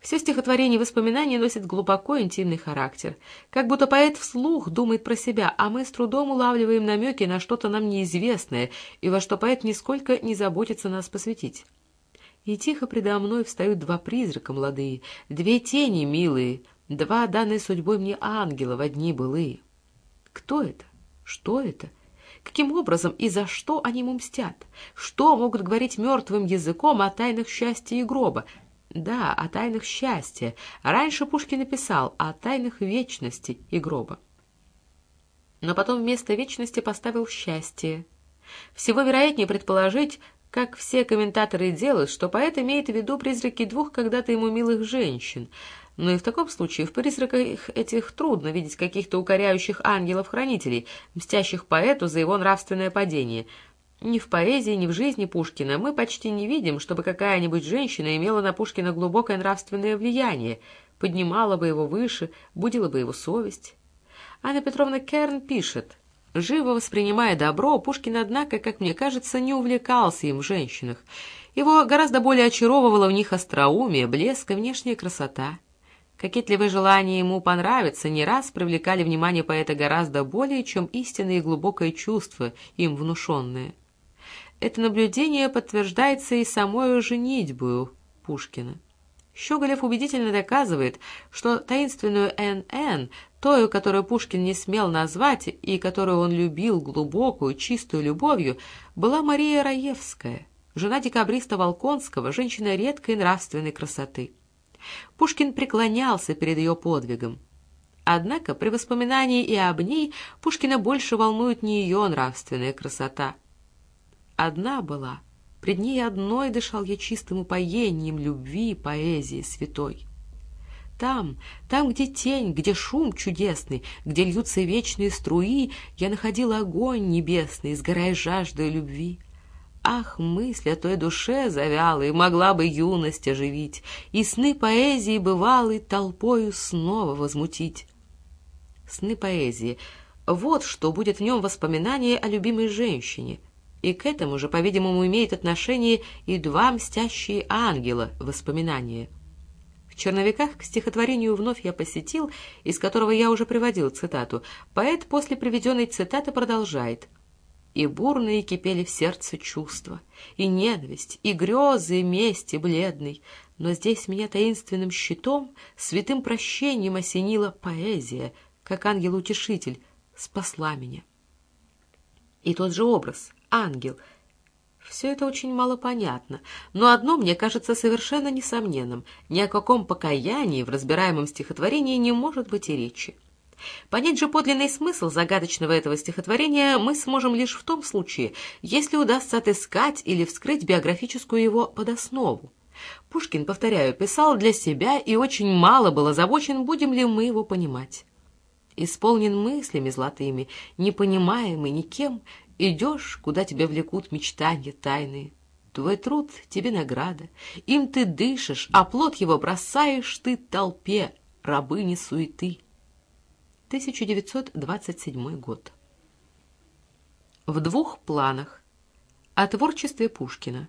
Все стихотворение и воспоминания носят глубоко интимный характер, как будто поэт вслух думает про себя, а мы с трудом улавливаем намеки на что-то нам неизвестное и во что поэт нисколько не заботится нас посвятить. И тихо предо мной встают два призрака молодые, две тени милые, два данные судьбой мне ангела в одни былые. Кто это? Что это? — Каким образом и за что они ему мстят? Что могут говорить мертвым языком о тайнах счастья и гроба? Да, о тайнах счастья. Раньше Пушкин написал о тайнах вечности и гроба. Но потом вместо вечности поставил счастье. Всего вероятнее предположить, как все комментаторы делают, что поэт имеет в виду призраки двух когда-то ему милых женщин — но и в таком случае в призраках этих трудно видеть каких-то укоряющих ангелов-хранителей, мстящих поэту за его нравственное падение. Ни в поэзии, ни в жизни Пушкина мы почти не видим, чтобы какая-нибудь женщина имела на Пушкина глубокое нравственное влияние, поднимала бы его выше, будила бы его совесть. Анна Петровна Керн пишет, «Живо воспринимая добро, Пушкин, однако, как мне кажется, не увлекался им в женщинах. Его гораздо более очаровывало в них остроумие, блеск и внешняя красота». Кокетливые желания ему понравиться не раз привлекали внимание поэта гораздо более, чем истинное и глубокое чувство, им внушенное. Это наблюдение подтверждается и самой женитьбою Пушкина. Щеголев убедительно доказывает, что таинственную Н.Н., тою, которую Пушкин не смел назвать и которую он любил глубокую, чистую любовью, была Мария Раевская, жена декабриста Волконского, женщина редкой нравственной красоты. Пушкин преклонялся перед ее подвигом. Однако при воспоминании и об ней Пушкина больше волнует не ее нравственная красота. Одна была, пред ней одной дышал я чистым упоением любви, поэзии святой. Там, там, где тень, где шум чудесный, где льются вечные струи, я находил огонь небесный, сгорая жаждой любви. Ах, мысль о той душе завялой могла бы юность оживить, И сны поэзии бывалой толпою снова возмутить. Сны поэзии — вот что будет в нем воспоминание о любимой женщине, и к этому же, по-видимому, имеет отношение и два мстящие ангела воспоминания. В черновиках к стихотворению вновь я посетил, из которого я уже приводил цитату. Поэт после приведенной цитаты продолжает. И бурные кипели в сердце чувства, и ненависть, и грезы, и мести бледной. Но здесь меня таинственным щитом, святым прощением осенила поэзия, как ангел-утешитель, спасла меня. И тот же образ, ангел — все это очень мало понятно, но одно мне кажется совершенно несомненным. Ни о каком покаянии в разбираемом стихотворении не может быть и речи. Понять же подлинный смысл загадочного этого стихотворения мы сможем лишь в том случае, если удастся отыскать или вскрыть биографическую его подоснову. Пушкин, повторяю, писал для себя и очень мало был озабочен, будем ли мы его понимать. Исполнен мыслями золотыми, непонимаемый никем, Идешь, куда тебя влекут мечтания тайные. Твой труд тебе награда, им ты дышишь, а плод его бросаешь ты толпе, рабыни суеты. 1927 год. В двух планах. О творчестве Пушкина.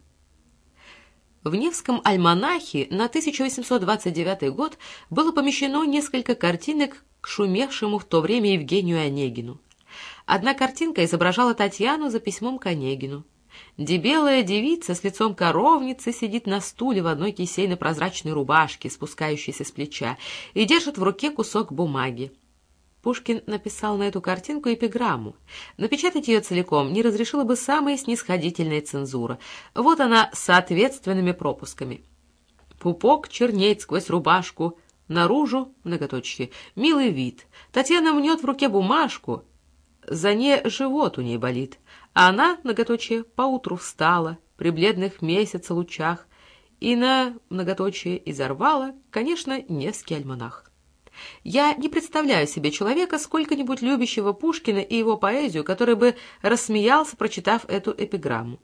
В Невском альманахе на 1829 год было помещено несколько картинок к шумевшему в то время Евгению Онегину. Одна картинка изображала Татьяну за письмом к Онегину. Дебелая девица с лицом коровницы сидит на стуле в одной кисейно-прозрачной рубашке, спускающейся с плеча, и держит в руке кусок бумаги. Пушкин написал на эту картинку эпиграмму. Напечатать ее целиком не разрешила бы самая снисходительная цензура. Вот она с соответственными пропусками. Пупок чернеет сквозь рубашку, наружу, многоточие, милый вид. Татьяна мнет в руке бумажку, за не живот у ней болит, а она, многоточие, поутру встала при бледных месяца лучах и на многоточие изорвала, конечно, Невский альманах. Я не представляю себе человека, сколько-нибудь любящего Пушкина и его поэзию, который бы рассмеялся, прочитав эту эпиграмму.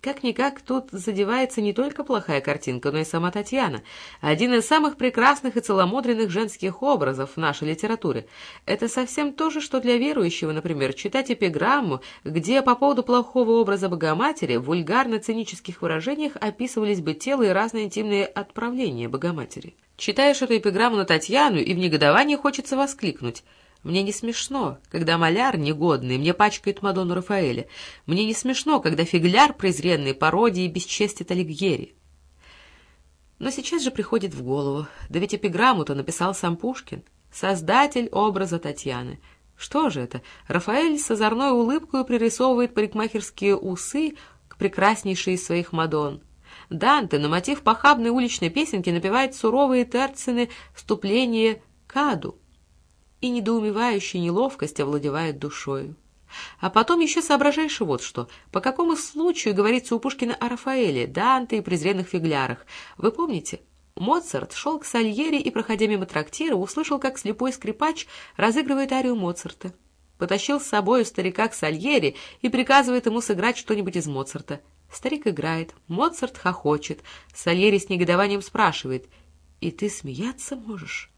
Как-никак тут задевается не только плохая картинка, но и сама Татьяна, один из самых прекрасных и целомудренных женских образов в нашей литературе. Это совсем то же, что для верующего, например, читать эпиграмму, где по поводу плохого образа Богоматери в вульгарно-цинических выражениях описывались бы тело и разные интимные отправления Богоматери. Читаешь эту эпиграмму на Татьяну, и в негодовании хочется воскликнуть — мне не смешно, когда маляр негодный мне пачкает Мадонну Рафаэля. Мне не смешно, когда фигляр презренный пародии бесчестит Алигьери. Но сейчас же приходит в голову, да ведь эпиграмму-то написал сам Пушкин, создатель образа Татьяны. Что же это? Рафаэль с озорной улыбкой пририсовывает парикмахерские усы к прекраснейшей из своих Мадон. Данте на мотив похабной уличной песенки напевает суровые терцины вступление к аду и недоумевающая неловкость овладевает душою. А потом еще соображаешь вот что. По какому случаю говорится у Пушкина о Рафаэле, Данте и презренных фиглярах? Вы помните? Моцарт шел к Сальери и, проходя мимо трактира, услышал, как слепой скрипач разыгрывает арию Моцарта. Потащил с собою старика к Сальери и приказывает ему сыграть что-нибудь из Моцарта. Старик играет, Моцарт хохочет. Сальери с негодованием спрашивает, «И ты смеяться можешь?»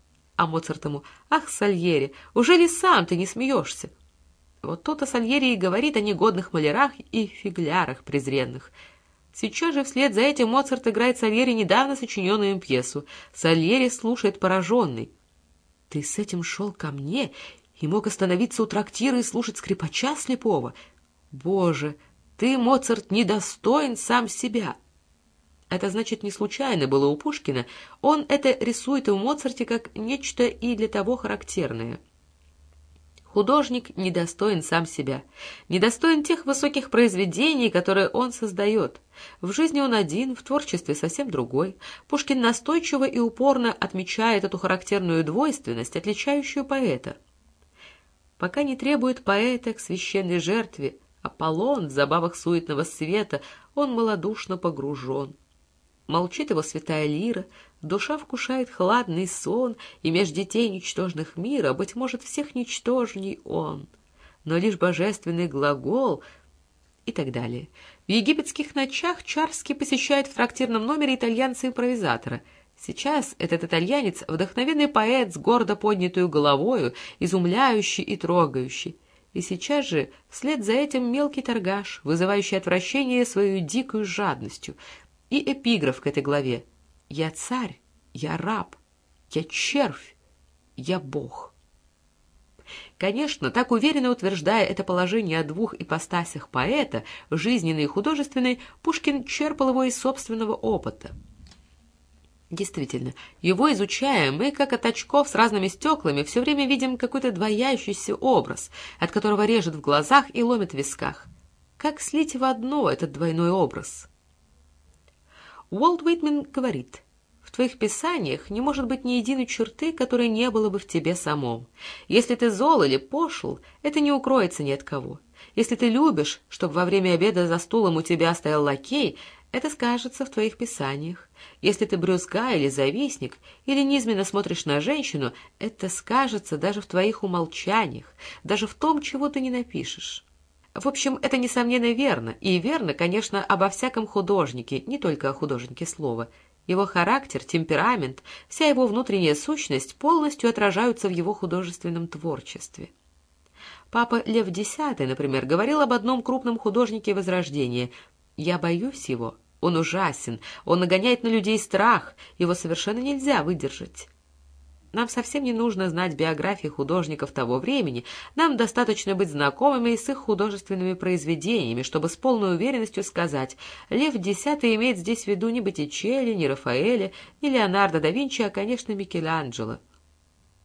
А Моцарт «Ах, Сальери, уже ли сам ты не смеешься?» Вот то-то Сальери и говорит о негодных малярах и фиглярах презренных. Сейчас же вслед за этим Моцарт играет Сальери недавно сочиненную им пьесу. Сальери слушает пораженный. «Ты с этим шел ко мне и мог остановиться у трактира и слушать скрипача слепого? Боже, ты, Моцарт, недостоин сам себя!» Это значит, не случайно было у Пушкина. Он это рисует в Моцарте как нечто и для того характерное. Художник недостоин сам себя, недостоин тех высоких произведений, которые он создает. В жизни он один, в творчестве совсем другой. Пушкин настойчиво и упорно отмечает эту характерную двойственность, отличающую поэта. Пока не требует поэта к священной жертве, Аполлон в забавах суетного света, он малодушно погружен. Молчит его святая лира, душа вкушает хладный сон, и меж детей ничтожных мира, быть может, всех ничтожней он. Но лишь божественный глагол и так далее. В египетских ночах Чарский посещает в трактирном номере итальянца-импровизатора. Сейчас этот итальянец — вдохновенный поэт с гордо поднятую головою, изумляющий и трогающий. И сейчас же вслед за этим мелкий торгаш, вызывающий отвращение свою дикую жадностью, и эпиграф к этой главе «Я царь, Я раб, я червь, я бог. Конечно, так уверенно утверждая это положение о двух ипостасях поэта, жизненной и художественной, Пушкин черпал его из собственного опыта. Действительно, его изучая, мы, как от очков с разными стеклами, все время видим какой-то двоящийся образ, от которого режет в глазах и ломит в висках. Как слить в одно этот двойной образ? Уолт Уитмен говорит, «В твоих писаниях не может быть ни единой черты, которой не было бы в тебе самом. Если ты зол или пошел, это не укроется ни от кого. Если ты любишь, чтобы во время обеда за стулом у тебя стоял лакей, это скажется в твоих писаниях. Если ты брюзга или завистник, или низменно смотришь на женщину, это скажется даже в твоих умолчаниях, даже в том, чего ты не напишешь. В общем, это, несомненно, верно, и верно, конечно, обо всяком художнике, не только о художнике слова. Его характер, темперамент, вся его внутренняя сущность полностью отражаются в его художественном творчестве. Папа Лев X, например, говорил об одном крупном художнике Возрождения «Я боюсь его, он ужасен, он нагоняет на людей страх, его совершенно нельзя выдержать». Нам совсем не нужно знать биографии художников того времени, нам достаточно быть знакомыми с их художественными произведениями, чтобы с полной уверенностью сказать, Лев X имеет здесь в виду не Боттичелли, не Рафаэля, не Леонардо да Винчи, а, конечно, Микеланджело.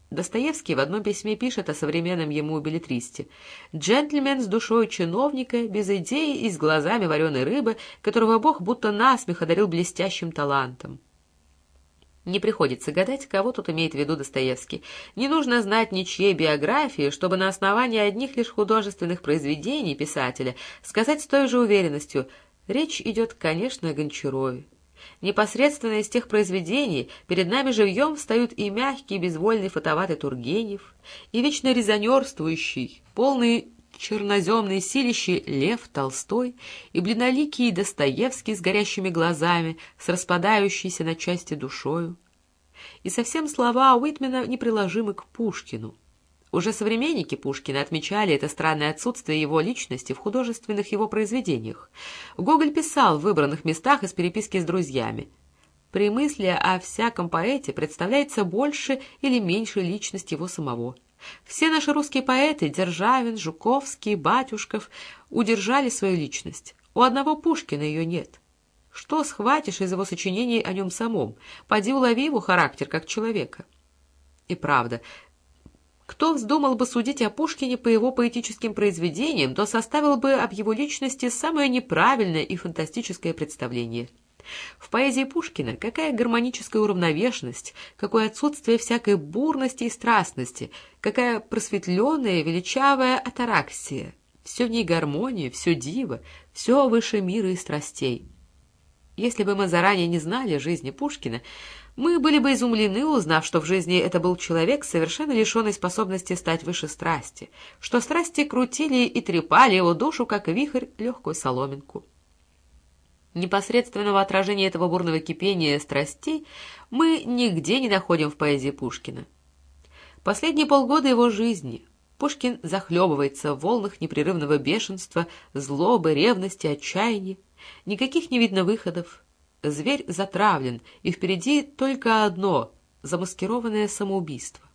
Достоевский в одном письме пишет о современном ему билетристе. «Джентльмен с душой чиновника, без идеи и с глазами вареной рыбы, которого Бог будто насмех одарил блестящим талантом». Не приходится гадать, кого тут имеет в виду Достоевский. Не нужно знать ничьей биографии, чтобы на основании одних лишь художественных произведений писателя сказать с той же уверенностью «речь идет, конечно, о Гончарове». Непосредственно из тех произведений перед нами живьем встают и мягкий, безвольный фотоватый Тургенев, и вечно резонерствующий, полный черноземной силищи Лев Толстой и бледноликий Достоевский с горящими глазами, с распадающейся на части душою. И совсем слова Уитмена неприложимы к Пушкину. Уже современники Пушкина отмечали это странное отсутствие его личности в художественных его произведениях. Гоголь писал в выбранных местах из переписки с друзьями. При мысли о всяком поэте представляется больше или меньше личность его самого – все наши русские поэты, Державин, Жуковский, Батюшков, удержали свою личность. У одного Пушкина ее нет. Что схватишь из его сочинений о нем самом? Поди улови его характер как человека. И правда, кто вздумал бы судить о Пушкине по его поэтическим произведениям, то составил бы об его личности самое неправильное и фантастическое представление – в поэзии Пушкина какая гармоническая уравновешенность, какое отсутствие всякой бурности и страстности, какая просветленная, величавая атараксия. Все в ней гармония, все диво, все выше мира и страстей. Если бы мы заранее не знали жизни Пушкина, мы были бы изумлены, узнав, что в жизни это был человек, совершенно лишенный способности стать выше страсти, что страсти крутили и трепали его душу, как вихрь, легкую соломинку. Непосредственного отражения этого бурного кипения страстей мы нигде не находим в поэзии Пушкина. Последние полгода его жизни Пушкин захлебывается в волнах непрерывного бешенства, злобы, ревности, отчаяния. Никаких не видно выходов. Зверь затравлен, и впереди только одно — замаскированное самоубийство.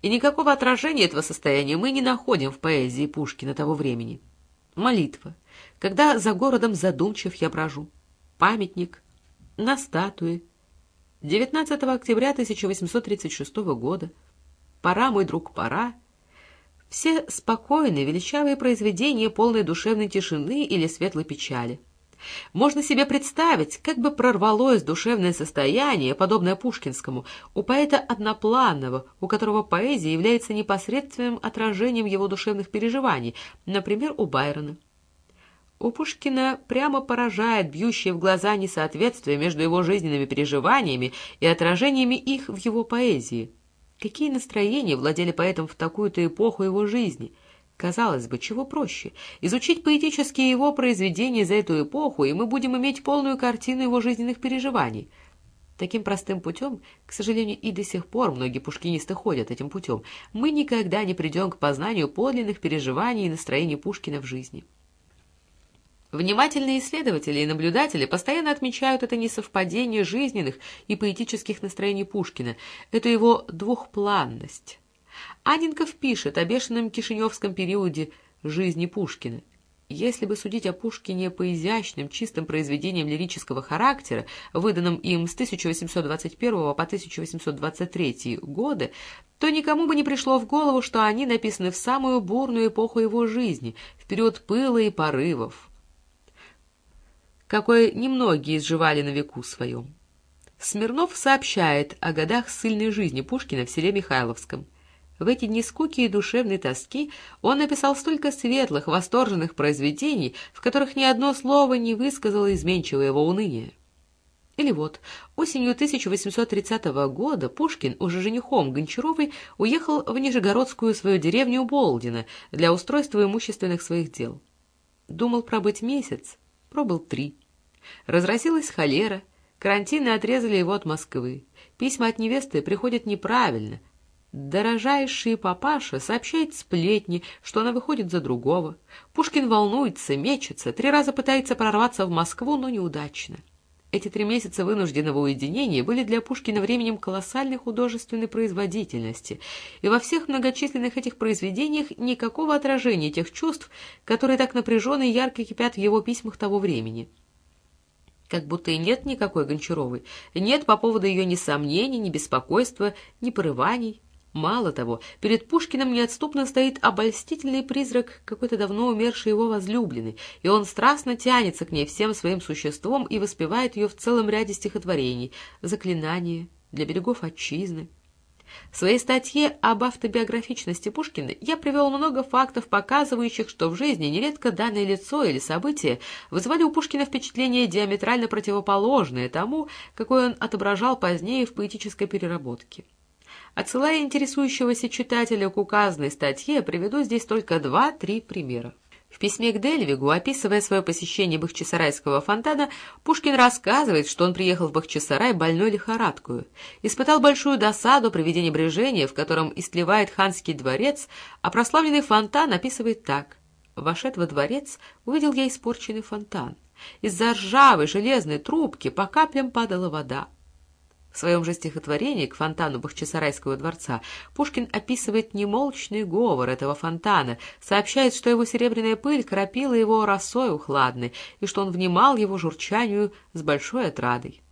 И никакого отражения этого состояния мы не находим в поэзии Пушкина того времени. Молитва, когда за городом задумчив я брожу. Памятник на статуе. 19 октября 1836 года. Пора, мой друг, пора. Все спокойные, величавые произведения, полные душевной тишины или светлой печали. Можно себе представить, как бы прорвалось душевное состояние, подобное пушкинскому, у поэта однопланного, у которого поэзия является непосредственным отражением его душевных переживаний, например, у Байрона. У Пушкина прямо поражает бьющее в глаза несоответствие между его жизненными переживаниями и отражениями их в его поэзии. Какие настроения владели поэтом в такую-то эпоху его жизни? Казалось бы, чего проще? Изучить поэтические его произведения за эту эпоху, и мы будем иметь полную картину его жизненных переживаний. Таким простым путем, к сожалению, и до сих пор многие пушкинисты ходят этим путем, мы никогда не придем к познанию подлинных переживаний и настроений Пушкина в жизни. Внимательные исследователи и наблюдатели постоянно отмечают это несовпадение жизненных и поэтических настроений Пушкина, эту его двухпланность. Анинков пишет о бешеном кишиневском периоде жизни Пушкина. Если бы судить о Пушкине по изящным, чистым произведениям лирического характера, выданным им с 1821 по 1823 годы, то никому бы не пришло в голову, что они написаны в самую бурную эпоху его жизни, в период пыла и порывов, какой немногие изживали на веку своем. Смирнов сообщает о годах ссыльной жизни Пушкина в селе Михайловском. В эти дни скуки и душевной тоски он написал столько светлых, восторженных произведений, в которых ни одно слово не высказало изменчивого его уныния. Или вот, осенью 1830 года Пушкин, уже женихом Гончаровой, уехал в Нижегородскую свою деревню Болдина для устройства имущественных своих дел. Думал пробыть месяц, пробыл три. Разразилась холера, карантины отрезали его от Москвы. Письма от невесты приходят неправильно, Дорожайший папаша сообщает сплетни, что она выходит за другого. Пушкин волнуется, мечется, три раза пытается прорваться в Москву, но неудачно. Эти три месяца вынужденного уединения были для Пушкина временем колоссальной художественной производительности, и во всех многочисленных этих произведениях никакого отражения тех чувств, которые так напряженно и ярко кипят в его письмах того времени. Как будто и нет никакой Гончаровой, нет по поводу ее ни сомнений, ни беспокойства, ни порываний, Мало того, перед Пушкиным неотступно стоит обольстительный призрак какой-то давно умершей его возлюбленной, и он страстно тянется к ней всем своим существом и воспевает ее в целом ряде стихотворений. «Заклинание», «Для берегов отчизны». В своей статье об автобиографичности Пушкина я привел много фактов, показывающих, что в жизни нередко данное лицо или событие вызывали у Пушкина впечатление диаметрально противоположное тому, какое он отображал позднее в поэтической переработке. Отсылая интересующегося читателя к указанной статье, приведу здесь только два-три примера. В письме к Дельвигу, описывая свое посещение Бахчисарайского фонтана, Пушкин рассказывает, что он приехал в Бахчисарай больной лихорадкою, испытал большую досаду при виде небрежения, в котором истлевает ханский дворец, а прославленный фонтан описывает так. «Вошед во дворец, увидел я испорченный фонтан. Из-за ржавой железной трубки по каплям падала вода. В своем же стихотворении к фонтану Бахчисарайского дворца Пушкин описывает немолчный говор этого фонтана, сообщает, что его серебряная пыль кропила его росой ухладной, и что он внимал его журчанию с большой отрадой.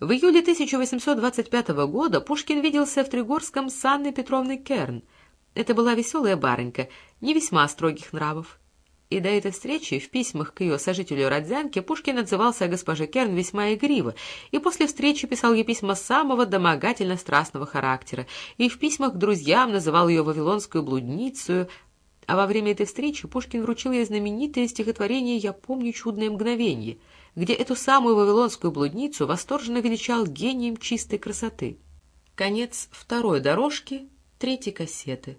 В июле 1825 года Пушкин виделся в Тригорском с Анной Петровной Керн. Это была веселая барынька, не весьма строгих нравов и до этой встречи в письмах к ее сожителю Родзянке Пушкин отзывался о госпоже Керн весьма игриво, и после встречи писал ей письма самого домогательно-страстного характера, и в письмах к друзьям называл ее вавилонскую блудницу, а во время этой встречи Пушкин вручил ей знаменитое стихотворение «Я помню чудное мгновение», где эту самую вавилонскую блудницу восторженно величал гением чистой красоты. Конец второй дорожки третьей кассеты.